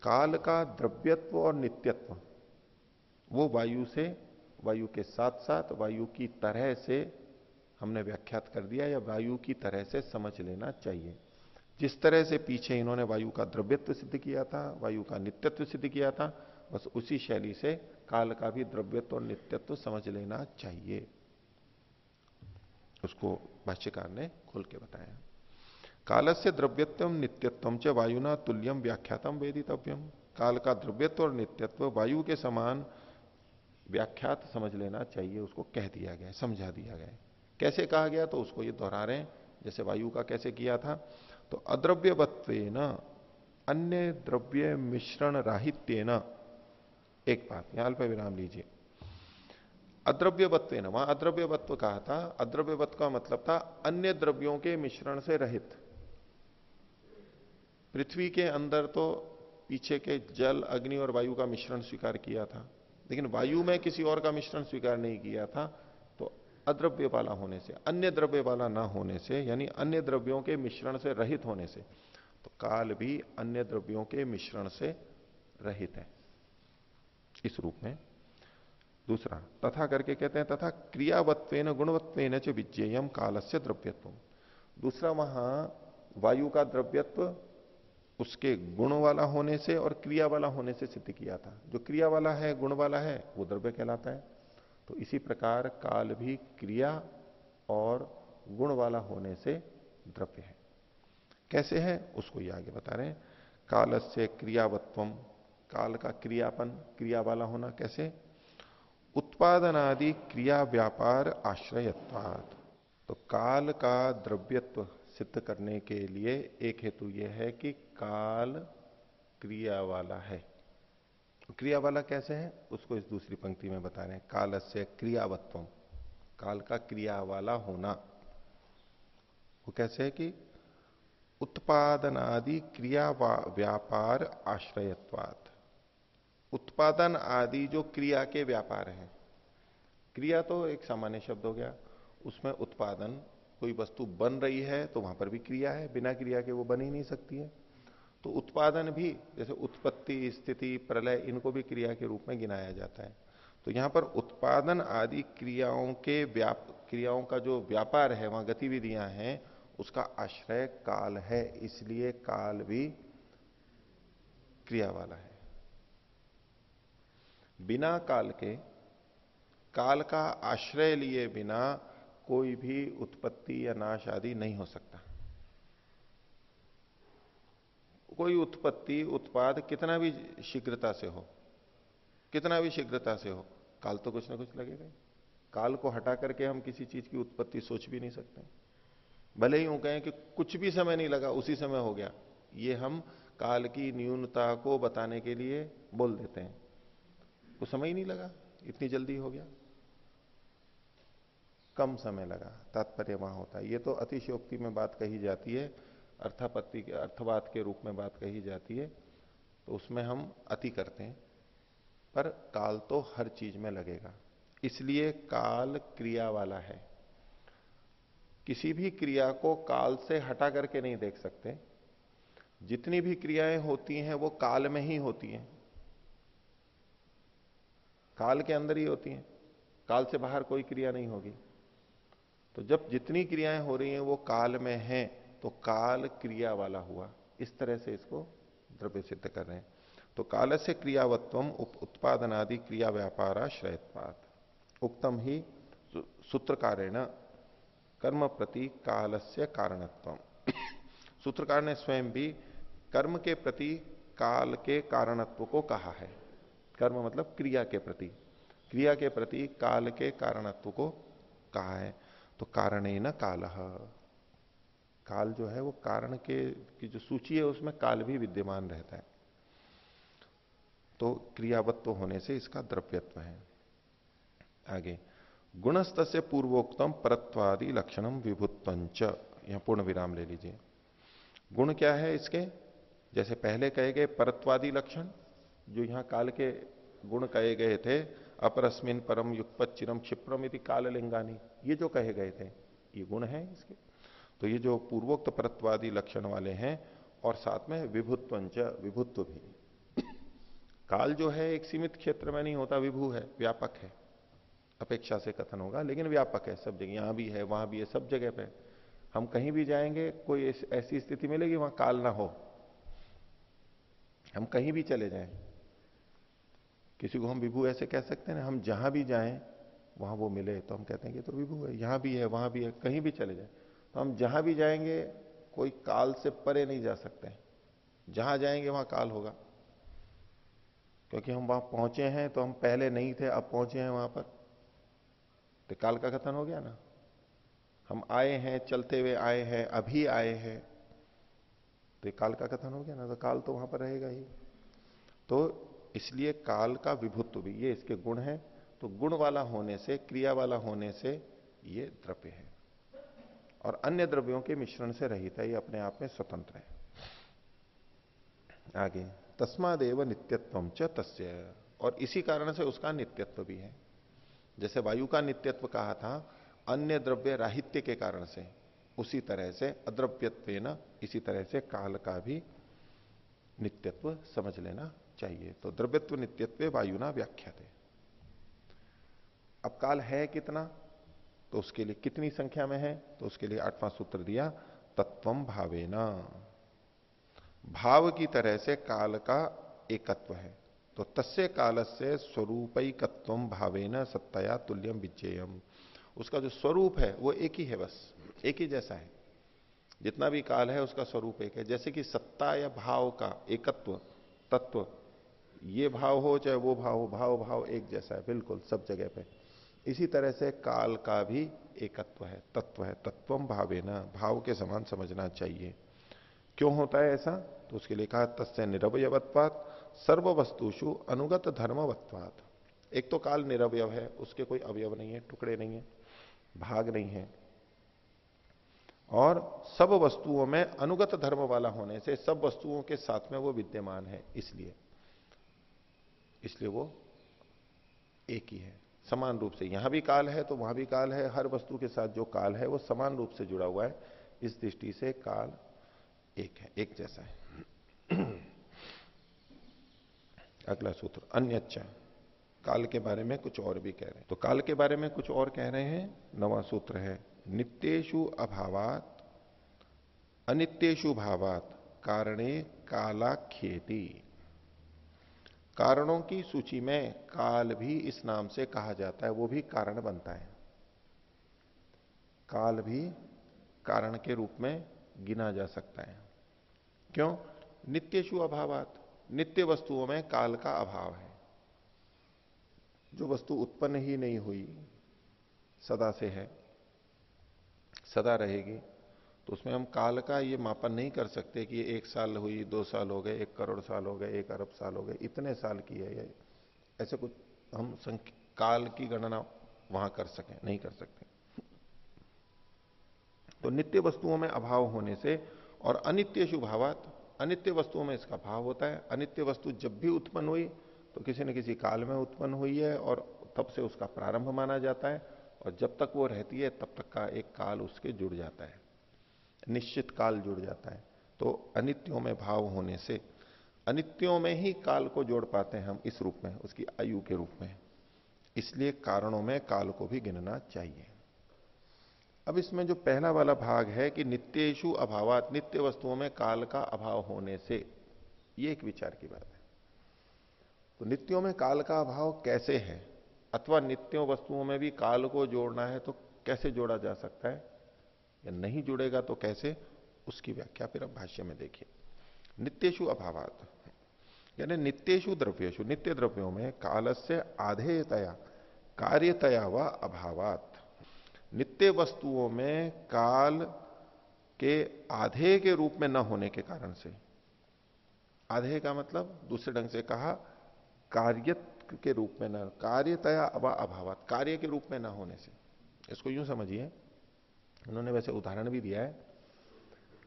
काल का द्रव्यत्व और नित्यत्व, वो वायु से, वायु के साथ साथ वायु की तरह से हमने व्याख्यात कर दिया या वायु की तरह से समझ लेना चाहिए। जिस तरह से पीछे इन्होंने वायु का द्रव्यत्व सिद्ध किया था, वायु का नित्यत्व सिद्ध किया था, बस उसी शैली से काल का भी द्रव्यत्व और नित्यत्व समझ लेना चाहिए। उसको भाष्यकार ने खोल के बताया। काल से द्रव्यत्व नित्यत्व च वायुना तुल्यम व्याख्यातम वेदितव्यम काल का द्रव्यत्व और नित्यत्व वायु के समान व्याख्यात समझ लेना चाहिए, उसको कह दिया गया, समझा दिया गया। कैसे कहा गया? तो उसको ये दोहरा रहे हैं, जैसे वायु का कैसे किया था? तो अद्रव्यवत्व अन्य द्रव्य मिश्रण राहित्य न एक बात, यहाँ अल्प विराम लीजिए। अद्रव्यवत्व न वहाँ अद्रव्यवत्व कहा था? अद्रव्यवत्व का मतलब था अन्य द्रव्यों के मिश्रण से रहित। पृथ्वी के अंदर तो पीछे के जल, अग्नि और वायु का मिश्रण स्वीकार किया था, लेकिन वायु में किसी और का मिश्रण स्वीकार नहीं किया था। अद्रव्य वाला होने से, अन्य द्रव्य वाला ना होने से, यानी अन्य द्रव्यों के मिश्रण से रहित होने से तो काल भी अन्य द्रव्यों के मिश्रण से रहित है। इस रूप में। दूसरा, तथा करके कहते हैं, तथा क्रियावत्व गुणवत्व विज्ञेयम काल से द्रव्यत्व। दूसरा, वहाँ वायु का द्रव्यत्व उसके गुण वाला होने से और क्रिया वाला होने से सिद्ध किया था। जो क्रिया वाला है, गुण वाला है, वो द्रव्य कहलाता है। तो इसी प्रकार काल भी क्रिया और गुण वाला होने से द्रव्य है। कैसे है? उसको ये आगे बता रहे हैं। काल से क्रियावत्वम, काल का क्रियापन, क्रिया वाला होना कैसे? उत्पादन आदि क्रिया व्यापार आश्रयत्वाद तो काल का द्रव्यत्व सिद्ध करने के लिए एक हेतु यह है कि काल क्रिया वाला है। क्रिया वाला कैसे है? उसको इस दूसरी पंक्ति में बता रहे हैं। काल से क्रियावत्व। काल का क्रिया वाला होना। वो कैसे है कि उत्पादन आदि क्रिया व्यापार आश्रयत्वात। उत्पादन आदि जो क्रिया के व्यापार हैं। क्रिया तो एक सामान्य शब्द हो गया। उसमें उत्पादन, कोई वस्तु बन रही है तो वहाँ पर भी क्रिया है। बिना क्रिया के वो बन ही नहीं सकती है। तो उत्पादन भी, जैसे उत्पत्ति, स्थिति, प्रलय, इनको भी क्रिया के रूप में गिनाया जाता है। तो यहाँ पर उत्पादन आदि क्रियाओं के व्याप, क्रियाओं का जो व्यापार है, वहाँ गतिविधियाँ हैं, उसका आश्रय काल है, इसलिए काल भी क्रिया वाला है। बिना काल के, काल का आश्रय लिए बिना कोई भी उत्पत्ति या नाश आदि नहीं हो सकता। कोई उत्पत्ति, उत्पाद कितना भी शीघ्रता से हो, कितना भी शीघ्रता से हो, काल तो कुछ ना कुछ लगेगा काल को हटा करके हम किसी चीज़ की उत्पत्ति सोच भी नहीं सकते। भले ही यूँ कहें कि कुछ भी समय नहीं लगा, उसी समय हो गया। ये हम काल की न्यूनता को बताने के लिए बोल देते हैं। वो समय ही नहीं लगा, इतनी जल्दी हो गया। कम समय लगा, तात्पर्य वहाँ होता है। ये तो अतिशयोक्ति में बात कही जाती है। अर्थापत्ति के, अर्थवाद के रूप में बात कही जाती है तो उसमें हम अति करते हैं। पर काल तो हर चीज़ में लगेगा। इसलिए काल क्रिया वाला है। किसी भी क्रिया को काल से हटा करके नहीं देख सकते। जितनी भी क्रियाएँ होती हैं, वो काल में ही होती हैं। काल के अंदर ही होती हैं। काल से बाहर कोई क्रिया नहीं होगी। तो जब जितनी क्रियाएँ हो रही हैं, वो काल में हैं। तो काल क्रिया वाला हुआ। इस तरह से इसको द्रव्य सिद्ध कर रहे हैं। तो काल से क्रियावत्व उत्पादन आदि क्रिया व्यापार श्रयत्पात। उक्तम ही सूत्रकारेण कर्म प्रति काल से कारणत्व सूत्रकार ने स्वयं भी कर्म के प्रति काल के कारणत्व को कहा है। कर्म मतलब क्रिया के प्रति। क्रिया के प्रति काल के कारणत्व को कहा है। तो कारण न काल। काल जो है वो कारण के, की जो सूची है उसमें काल भी विद्यमान रहता है। तो क्रियावत्व होने से इसका द्रव्यत्व है। आगे गुणस्त से पूर्वोक्तम परत्वादि लक्षणम विभुत्वंच। यहाँ पूर्ण विराम ले लीजिए। गुण क्या है इसके? जैसे पहले कहे गए परत्वादि लक्षण, जो यहाँ काल के गुण कहे गए थे, अपरस्मिन परम युगपत चिरम क्षिप्रम यदि काल लिंगानी ये जो कहे गए थे, ये गुण है इसके। तो ये जो पूर्वोक्त परत्वादी लक्षण वाले हैं, और साथ में विभुत्व विभुत्व भी। काल जो है, एक सीमित क्षेत्र में नहीं होता, विभू है, व्यापक है। अपेक्षा से कथन होगा, लेकिन व्यापक है, सब जगह, यहाँ भी है, वहाँ भी है, सब जगह पे। हम कहीं भी जाएँगे, कोई ऐसी स्थिति मिलेगी, वहाँ काल ना हो। हम कहीं भी चले जाएँ, किसी को हम विभू ऐसे कह सकते हैं, हम जहाँ भी जाएँ, वहाँ वो मिले तो हम कहते हैं कि तो विभू है, यहाँ भी है, वहाँ भी है, कहीं भी चले जाए। तो हम जहाँ भी जाएँगे, कोई काल से परे नहीं जा सकते जहाँ जाएँगे, वहाँ काल होगा। क्योंकि हम वहाँ पहुँचे हैं तो हम पहले नहीं थे, अब पहुँचे हैं वहाँ पर। तो काल का कथन हो गया ना? हम आए हैं, चलते हुए आए हैं, अभी आए हैं। तो काल का कथन हो गया ना? तो काल तो वहाँ पर रहेगा ही। तो इसलिए काल का विभुत्व भी, ये इसके गुण है। तो गुण वाला होने से, क्रिया वाला होने से ये द्रव्य है। और अन्य द्रव्यों के मिश्रण से रहित है, ये अपने आप में स्वतंत्र है। आगे, तस्मादेव नित्यत्व च तस्य, और इसी कारण से उसका नित्यत्व भी है। जैसे वायु का नित्यत्व कहा था, अन्य द्रव्य राहित्य के कारण से, उसी तरह से अद्रव्यत्व न इसी तरह से काल का भी नित्यत्व समझ लेना चाहिए। तो द्रव्यत्व नित्यत्व वायुना व्याख्या थे अब काल है कितना? तो उसके लिए कितनी संख्या में है? तो उसके लिए आठवां सूत्र दिया तत्वम भावेना। भाव की तरह से काल का एकत्व है। तो तस्य काल से स्वरूपकत्व भावेन सत्तया तुल्यम विजयम उसका जो स्वरूप है, वो एक ही है बस, एक ही जैसा है। जितना भी काल है, उसका स्वरूप एक है। जैसे कि सत्ता या भाव का एकत्व, तत्व, ये भाव हो चाहे वो भाव हो, भाव भाव एक जैसा है, बिल्कुल सब जगह पे। इसी तरह से काल का भी एकत्व है, तत्व है, तत्वम भावे न भाव के समान समझना चाहिए। क्यों होता है ऐसा? तो उसके लिए कहा, तस्य निरवयवत्वात सर्व वस्तुषु अनुगत धर्मवत्वात। एक तो काल निरवय है, उसके कोई अवयव नहीं है, टुकड़े नहीं है, भाग नहीं है। और सब वस्तुओं में अनुगत धर्म वाला होने से सब वस्तुओं के साथ में वो विद्यमान है, इसलिए इसलिए वो एक ही है। समान रूप से। यहाँ भी काल है तो वहाँ भी काल है। हर वस्तु के साथ जो काल है, वो समान रूप से जुड़ा हुआ है। इस दृष्टि से काल एक है, एक जैसा है। अगला सूत्र अन्य काल के बारे में कुछ और भी कह रहे हैं। तो काल के बारे में कुछ और कह रहे हैं। नवा सूत्र है नित्येशु अभावात अनित्येशु भावात, कारणे काला खेती कारणों की सूची में काल भी इस नाम से कहा जाता है, वो भी कारण बनता है। काल भी कारण के रूप में गिना जा सकता है। क्यों? नित्यशु अभावात, नित्य वस्तुओं में काल का अभाव है। जो वस्तु उत्पन्न ही नहीं हुई, सदा से है, सदा रहेगी। तो उसमें हम काल का ये मापन नहीं कर सकते कि ये एक साल हुई, दो साल हो गए, एक करोड़ साल हो गए, एक अरब साल हो गए, इतने साल की है ये। ऐसे कुछ हम काल की गणना वहाँ कर सकें, नहीं कर सकते। तो नित्य वस्तुओं में अभाव होने से और अनित्य शुभावात, अनित्य वस्तुओं में इसका भाव होता है। अनित्य वस्तु जब भी उत्पन्न हुई तो किसी न किसी काल में उत्पन्न हुई है और तब से उसका प्रारंभ माना जाता है और जब तक वो रहती है, तब तक का एक काल उसके जुड़ जाता है। निश्चित काल जुड़ जाता है। तो अनित्यों में भाव होने से, अनित्यों में ही काल को जोड़ पाते हैं हम इस रूप में, उसकी आयु के रूप में। इसलिए कारणों में काल को भी गिनना चाहिए। अब इसमें जो पहला वाला भाग है कि नित्येशु अभावात, नित्य वस्तुओं में काल का अभाव होने से, ये एक विचार की बात है। तो नित्यों में काल का अभाव कैसे है? अथवा नित्यों वस्तुओं में भी काल को जोड़ना है तो कैसे जोड़ा जा सकता है? या नहीं जुड़ेगा तो कैसे? उसकी व्याख्या फिर अब भाष्य में देखिए। नित्यशु अभावात। यानी नित्यशु द्रव्यशु नित्य द्रव्यों में काल से आधेयतया, कार्यतया व अभावात। नित्य वस्तुओं में काल के आधे के रूप में न होने के कारण से। आधे का मतलब दूसरे ढंग से कहा कार्य के रूप में न, कार्यतया अवा अभाव कार्य के रूप में न होने से। इसको यूँ समझिए। उन्होंने वैसे उदाहरण भी दिया है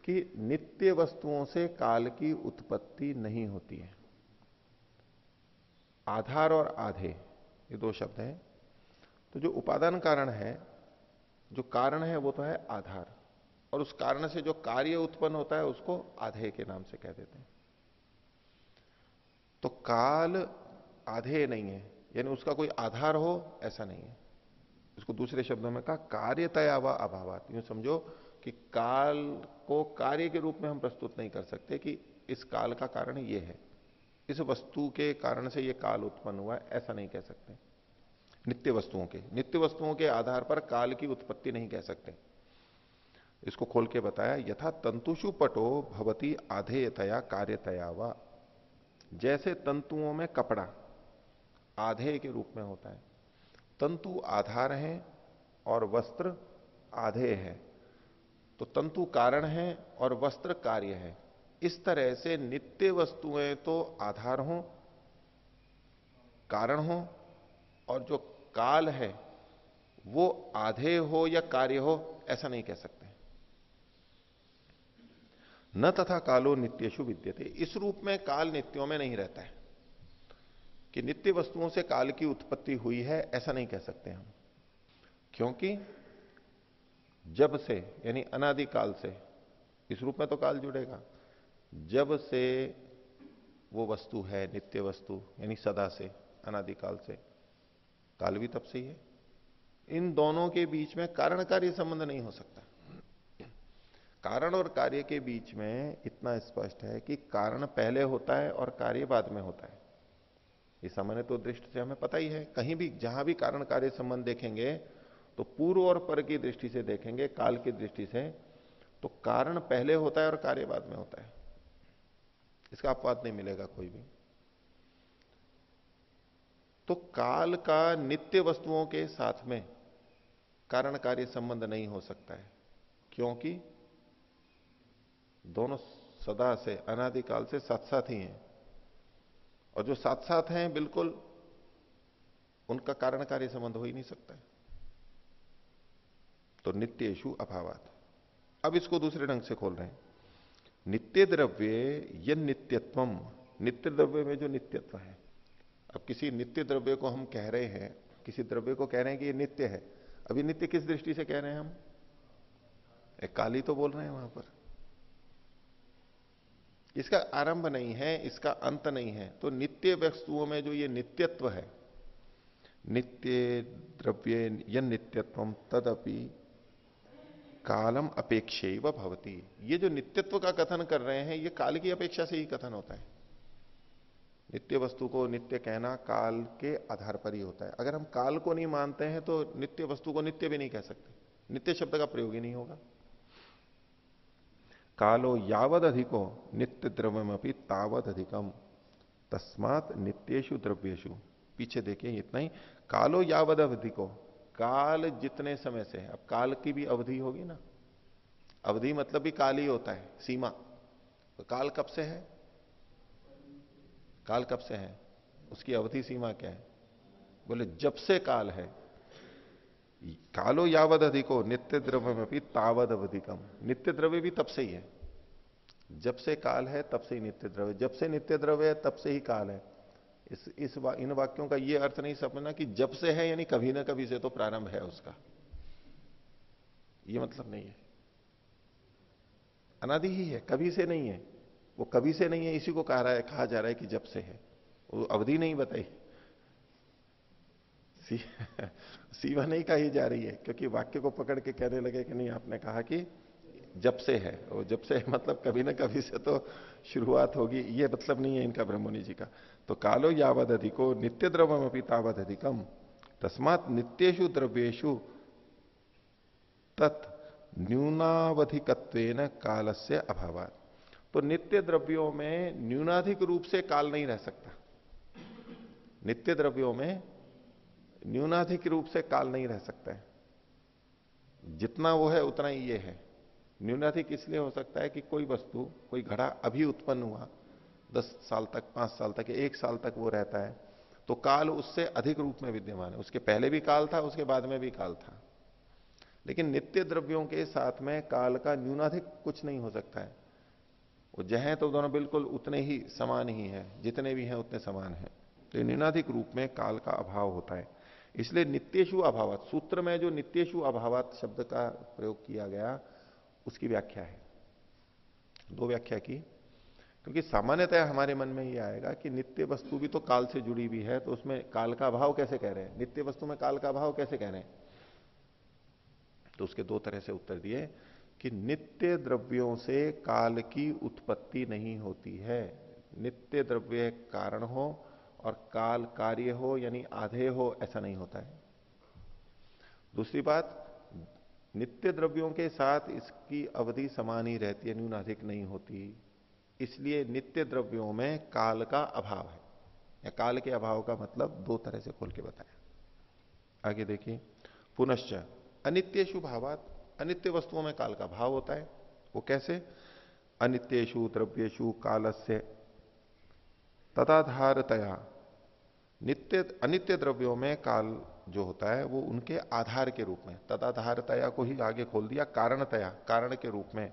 कि नित्य वस्तुओं से काल की उत्पत्ति नहीं होती है। आधार और आधे, ये दो शब्द हैं। तो जो उपादान कारण है, जो कारण है, वो तो है आधार। और उस कारण से जो कार्य उत्पन्न होता है, उसको आधे के नाम से कह देते हैं। तो काल आधे नहीं है, यानी उसका कोई आधार हो, ऐसा नहीं है। इसको दूसरे शब्दों में कहा कार्यतया व अभाव यूँ समझो कि काल को कार्य के रूप में हम प्रस्तुत नहीं कर सकते कि इस काल का कारण ये है। इस वस्तु के कारण से ये काल उत्पन्न हुआ ऐसा नहीं कह सकते। नित्य वस्तुओं के। नित्य वस्तुओं के आधार पर काल की उत्पत्ति नहीं कह सकते। इसको खोल के बताया, यथा तंतुषु पटो भवती आधेयतया कार्यतया व जैसे तंतुओं में कपड़ा आधेय के रूप में होता है तंतु आधार है और वस्त्र आधे है। तो तंतु कारण है और वस्त्र कार्य है। इस तरह से नित्य वस्तुएँ तो आधार हो, कारण हो, और जो काल है, वो आधे हो या कार्य हो, ऐसा नहीं कह सकते। न तथा कालो नित्यशु विद्यते। इस रूप में काल नित्यों में नहीं रहता है। कि नित्य वस्तुओं से काल की उत्पत्ति हुई है, ऐसा नहीं कह सकते हम। क्योंकि जब से, यानी अनादिकाल से, इस रूप में तो काल जुड़ेगा, जब से वो वस्तु है, नित्य वस्तु, यानी सदा से अनादिकाल से, काल भी तब से ही है। इन दोनों के बीच में कारण कार्य संबंध नहीं हो सकता। कारण और कार्य के बीच में इतना स्पष्ट है कि कारण पहले होता है और कार्य बाद में होता है। ये सामान्य तो दृष्टि से हमें पता ही है, कहीं भी, जहाँ भी कारण कार्य संबंध देखेंगे तो पूर्व और पर की दृष्टि से देखेंगे, काल की दृष्टि से तो कारण पहले होता है और कार्य बाद में होता है। इसका अपवाद नहीं मिलेगा कोई भी। तो काल का नित्य वस्तुओं के साथ में कारण कार्य संबंध नहीं हो सकता है, क्योंकि दोनों सदा से, अनादिकाल से साथ साथ ही हैं। और जो साथ साथ हैं, बिल्कुल, उनका कारण कार्य संबंध हो ही नहीं सकता है। तो नित्येशु अभावात। अब इसको दूसरे ढंग से खोल रहे हैं। नित्य द्रव्य य नित्यत्व नित्य द्रव्य में जो नित्यत्व है। अब किसी नित्य द्रव्य को हम कह रहे हैं, किसी द्रव्य को कह रहे हैं कि ये नित्य है। अभी नित्य किस दृष्टि से कह रहे हैं हम? एक काली तो बोल रहे हैं वहाँ पर। इसका आरंभ नहीं है, इसका अंत नहीं है। तो नित्य वस्तुओं में जो ये नित्यत्व है, नित्य द्रव्य यन नित्यत्व तदपि कालम अपेक्षे भवती। ये जो नित्यत्व का कथन कर रहे हैं, ये काल की अपेक्षा से ही कथन होता है। नित्य वस्तु को नित्य कहना काल के आधार पर ही होता है। अगर हम काल को नहीं मानते हैं तो नित्य वस्तु को नित्य भी नहीं कह सकते। नित्य शब्द का प्रयोग ही नहीं होगा। कालो यावद अधिको नित्य द्रव्यमपी तावत अधिकम तस्मात नित्येशु द्रव्येशु पीछे देखिए, इतना ही। कालो यावद अधिको काल जितने समय से अब काल की भी अवधि होगी ना। अवधि मतलब भी काल ही होता है। सीमा। तो काल कब से है? काल कब से है? उसकी अवधि सीमा क्या है? बोले, जब से काल है। कालो यावद अधिको नित्य द्रव्य में भी तावद अवधिकम नित्य द्रव्य भी तब से ही है। जब से काल है तब से ही नित्य द्रव्य जब से नित्य द्रव्य है तब से ही काल है। इस इस वा, इन वाक्यों का यह अर्थ नहीं समझना कि जब से है यानी कभी ना कभी से तो प्रारंभ है उसका। ये मतलब नहीं है। अनादि ही है कभी से नहीं है। वो कभी से नहीं है इसी को कहा रहा है कहा जा रहा है कि जब से है। वो अवधि नहीं बताई। सी, सीवा नहीं कही जा रही है क्योंकि वाक्य को पकड़ के कहने लगे कि नहीं आपने कहा कि जब से है वो जब से मतलब कभी ना कभी से तो शुरुआत होगी ये मतलब नहीं है इनका ब्रह्मणि जी का। तो कालो यावद अधिको नित्य द्रव्यम अपनी तावद अधिकम तस्मात नित्येशु द्रव्येशु तत् न्यूनावधिकत्व काल से अभाव तो नित्य द्रव्यों में न्यूनाधिक रूप से काल नहीं रह सकता। नित्य द्रव्यों में न्यूनाधिक रूप से काल नहीं रह सकता है। जितना वो है, उतना ही ये है। न्यूनाधिक इसलिए हो सकता है कि कोई वस्तु, कोई घड़ा अभी उत्पन्न हुआ, दस साल तक, पाँच साल तक एक साल तक वो रहता है तो काल उससे अधिक रूप में विद्यमान है। उसके पहले भी काल था, उसके बाद में भी काल था। लेकिन नित्य द्रव्यों के साथ में काल का न्यूनाधिक कुछ नहीं हो सकता है। वो जहे तो दोनों बिल्कुल उतने ही समान ही है, जितने भी हैं, उतने समान है। तो न्यूनाधिक रूप में काल का अभाव होता है। इसलिए नित्यशु अभावत, सूत्र में जो नित्यशु अभावत शब्द का प्रयोग किया गया, उसकी व्याख्या है। दो व्याख्या की। क्योंकि सामान्यतः हमारे मन में ये आएगा कि नित्य वस्तु भी तो काल से जुड़ी हुई है तो उसमें काल का अभाव कैसे कह रहे हैं? नित्य वस्तु में काल का अभाव कैसे कह रहे हैं? तो उसके दो तरह से उत्तर दिए कि नित्य द्रव्यों से काल की उत्पत्ति नहीं होती है। नित्य द्रव्य कारण हो और काल कार्य हो यानी आधे हो, ऐसा नहीं होता है। दूसरी बात, नित्य द्रव्यों के साथ इसकी अवधि समान ही रहती है, न्यून अधिक नहीं होती। इसलिए नित्य द्रव्यों में काल का अभाव है। या काल के अभाव का मतलब दो तरह से खोल के बताया। आगे देखिए, पुनश्च अनित्यशु भावात, अनित्य वस्तुओं में काल का भाव होता है। वो कैसे? अनित्यशु द्रव्यशु कालस्य तदाधारतया नित्य, अनित्य द्रव्यों में काल जो होता है, वो उनके आधार के रूप में, तदाधारतया को ही आगे खोल दिया, कारणतया, कारण के रूप में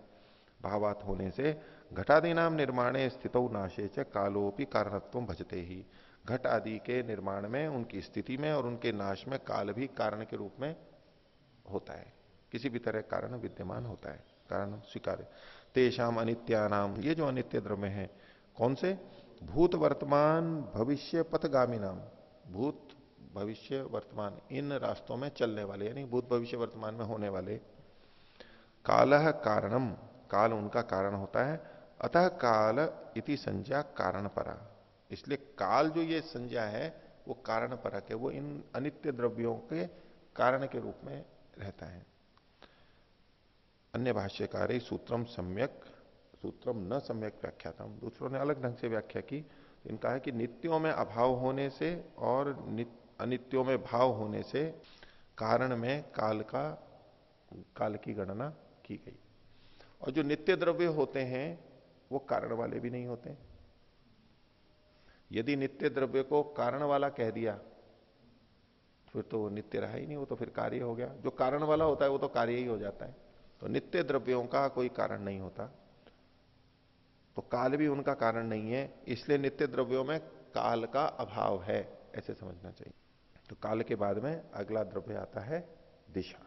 भावात होने से घटादि नाम निर्माणे स्थित नाशे च कालोपि कारणत्व भजते ही। घट आदि के निर्माण में, उनकी स्थिति में और उनके नाश में काल भी कारण के रूप में होता है। किसी भी तरह कारण विद्यमान होता है, कारण स्वीकार तेषाम अनित्यानाम, ये जो अनित्य द्रव्य है, कौन से? भूत वर्तमान, भविष्य पथगामी नाम। भूत भविष्य वर्तमान, इन रास्तों में चलने वाले, यानी भूत भविष्य वर्तमान में होने वाले, काल कारणम। काल उनका कारण होता है। अतः काल इति संज्ञा कारण परा इसलिए काल जो ये संज्ञा है, वो कारण परक है वो इन अनित्य द्रव्यों के कारण के रूप में रहता है। अन्य भाष्यकार, सूत्रम सम्यक सूत्रम न सम्यक व्याख्यातम। दूसरों ने अलग ढंग से व्याख्या की इनका है कि नित्यों में अभाव होने से और अनित्यों में भाव होने से कारण में काल का, काल की गणना की गई। और जो नित्य द्रव्य होते हैं, वो कारण वाले भी नहीं होते। यदि नित्य द्रव्य को कारण वाला कह दिया, फिर तो नित्य रहा ही नहीं, वो तो फिर कार्य हो गया। जो कारण वाला होता है, वो तो कार्य ही हो जाता है। तो नित्य द्रव्यों का कोई कारण नहीं होता। तो काल भी उनका कारण नहीं है, इसलिए नित्य द्रव्यों में काल का अभाव है, ऐसे समझना चाहिए। तो काल के बाद में अगला द्रव्य आता है दिशा।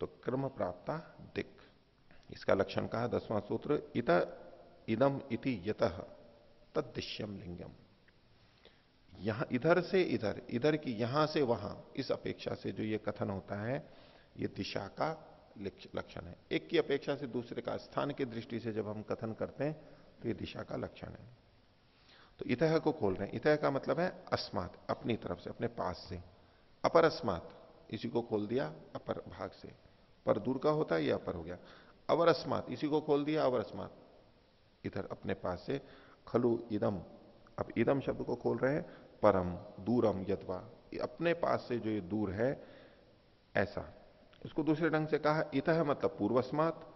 तो क्रम प्राप्ता दिक। इसका लक्षण कहा? दसवां सूत्र, इत, इदम इति यत तद्दिश्यम लिंगम। यहाँ इधर से इधर इधर की यहाँ से वहाँ, इस अपेक्षा से जो ये कथन होता है, ये दिशा का लक्षण है। एक की अपेक्षा से दूसरे का स्थान की दृष्टि से जब हम कथन करते हैं तो ये दिशा का लक्षण है। तो इतह को खोल रहे हैं। इतह का मतलब है अस्मात, अपनी तरफ़ से, अपने पास से। अपर अस्मात, इसी को खोल दिया, अपर भाग से। पर दूर का होता है ये अपर हो गया? अवर अस्मात, इसी को खोल दिया, अवर अस्मात। इधर अपने पास से, खलु इदम। अब इदम शब्द को खोल रहे हैं, परम, दूरम, यदवा। अपने पास से जो ये दूर है, ऐसा। इसको दूसरे ढंग से कहा, इत है मतलब पूर्वस्मात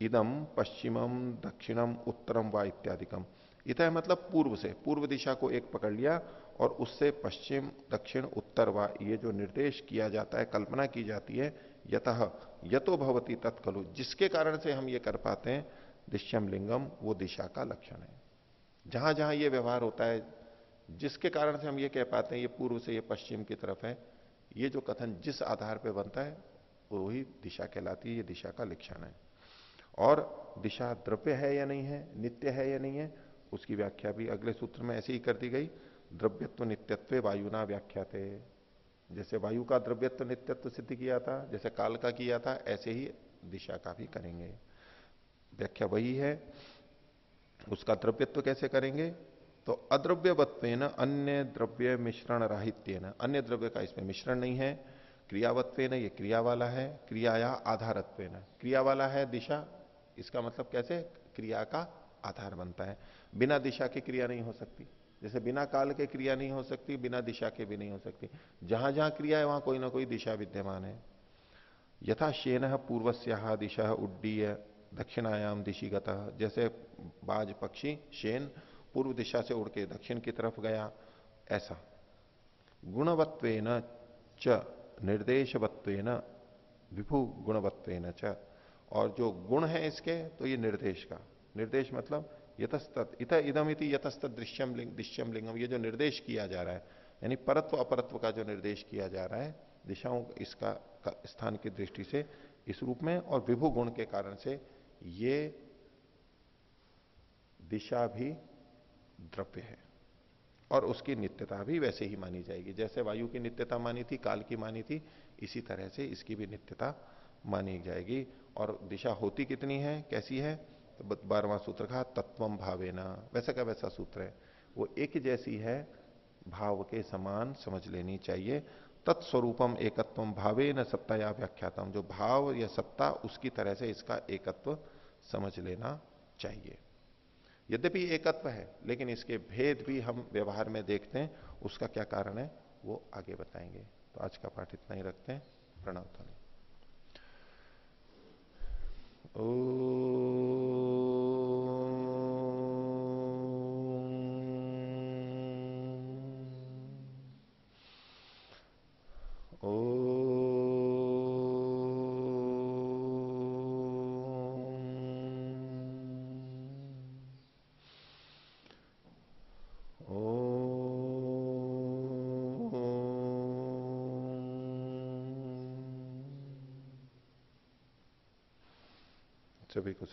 इदम पश्चिमम दक्षिणम उत्तरम व इत्यादिकम इत है मतलब पूर्व से, पूर्व दिशा को एक पकड़ लिया और उससे पश्चिम, दक्षिण, उत्तर व ये जो निर्देश किया जाता है, कल्पना की जाती है, यत, यतो भवती तत्कलु जिसके कारण से हम ये कर पाते हैं, दिश्यम लिंगम, वो दिशा का लक्षण है। जहाँ जहाँ ये व्यवहार होता है, जिसके कारण से हम ये कह पाते हैं, ये पूर्व से, ये पश्चिम की तरफ़ है, ये जो कथन जिस आधार पर बनता है वही दिशा कहलाती है, ये दिशा का लक्षण है। और दिशा द्रव्य है या नहीं है, नित्य है या नहीं है, उसकी व्याख्या भी अगले सूत्र में ऐसे ही कर दी गई, द्रव्यत्व नित्यत्व व्याख्या थे जैसे वायु का द्रव्यत्व नित्यत्व सिद्ध किया था, जैसे काल का किया था, ऐसे ही दिशा का भी करेंगे। व्याख्या वही है, उसका द्रव्यत्व कैसे करेंगे? तो अद्रव्यवत्व अन्य द्रव्य मिश्रण राहित्य अन्य द्रव्य का इसमें मिश्रण नहीं है क्रियावत्व न ये क्रिया वाला है क्रिया या आधारत्व क्रिया वाला है दिशा, इसका मतलब कैसे? क्रिया का आधार बनता है। बिना दिशा की क्रिया नहीं हो सकती। जैसे बिना काल के क्रिया नहीं हो सकती, बिना दिशा के भी नहीं हो सकती। जहाँ जहाँ क्रिया है, वहाँ कोई ना कोई दिशा विद्यमान है। यथा शेन पूर्वस्या दिशा उड्डीय दक्षिणायाम दिशिगत जैसे बाज पक्षी, शेन पूर्व दिशा से उड़ के दक्षिण की तरफ़ गया, ऐसा। गुणवत्व च निर्देशवत्व विभु गुणवत्व च। और जो गुण है इसके तो ये निर्देश का। निर्देश मतलब यतस्त, इत इदम इति यतस्त दृश्यम लिंग दृश्यम लिंगम। ये जो निर्देश किया जा रहा है, यानी परत्व अपरत्व का जो निर्देश किया जा रहा है, दिशाओं इसका स्थान की दृष्टि से इस रूप में, और विभु गुण के कारण से ये दिशा भी द्रव्य है। और उसकी नित्यता भी वैसे ही मानी जाएगी। जैसे वायु की नित्यता मानी थी, काल की मानी थी, इसी तरह से इसकी भी नित्यता मानी जाएगी। और दिशा होती कितनी है, कैसी है? तो बारहवां सूत्र कहा तत्वम भावेना। वैसा का वैसा सूत्र है। वो एक जैसी है, भाव के समान समझ लेनी चाहिए। तत्स्वरूपम एकत्व भावे न सत्ता या व्याख्यातम। जो भाव या सत्ता, उसकी तरह से इसका एकत्व समझ लेना चाहिए। यद्यपि एकत्व है, लेकिन इसके भेद भी हम व्यवहार में देखते हैं। उसका क्या कारण है, वो आगे बताएँगे। तो आज का पाठ इतना ही रखते हैं। प्रणव ओ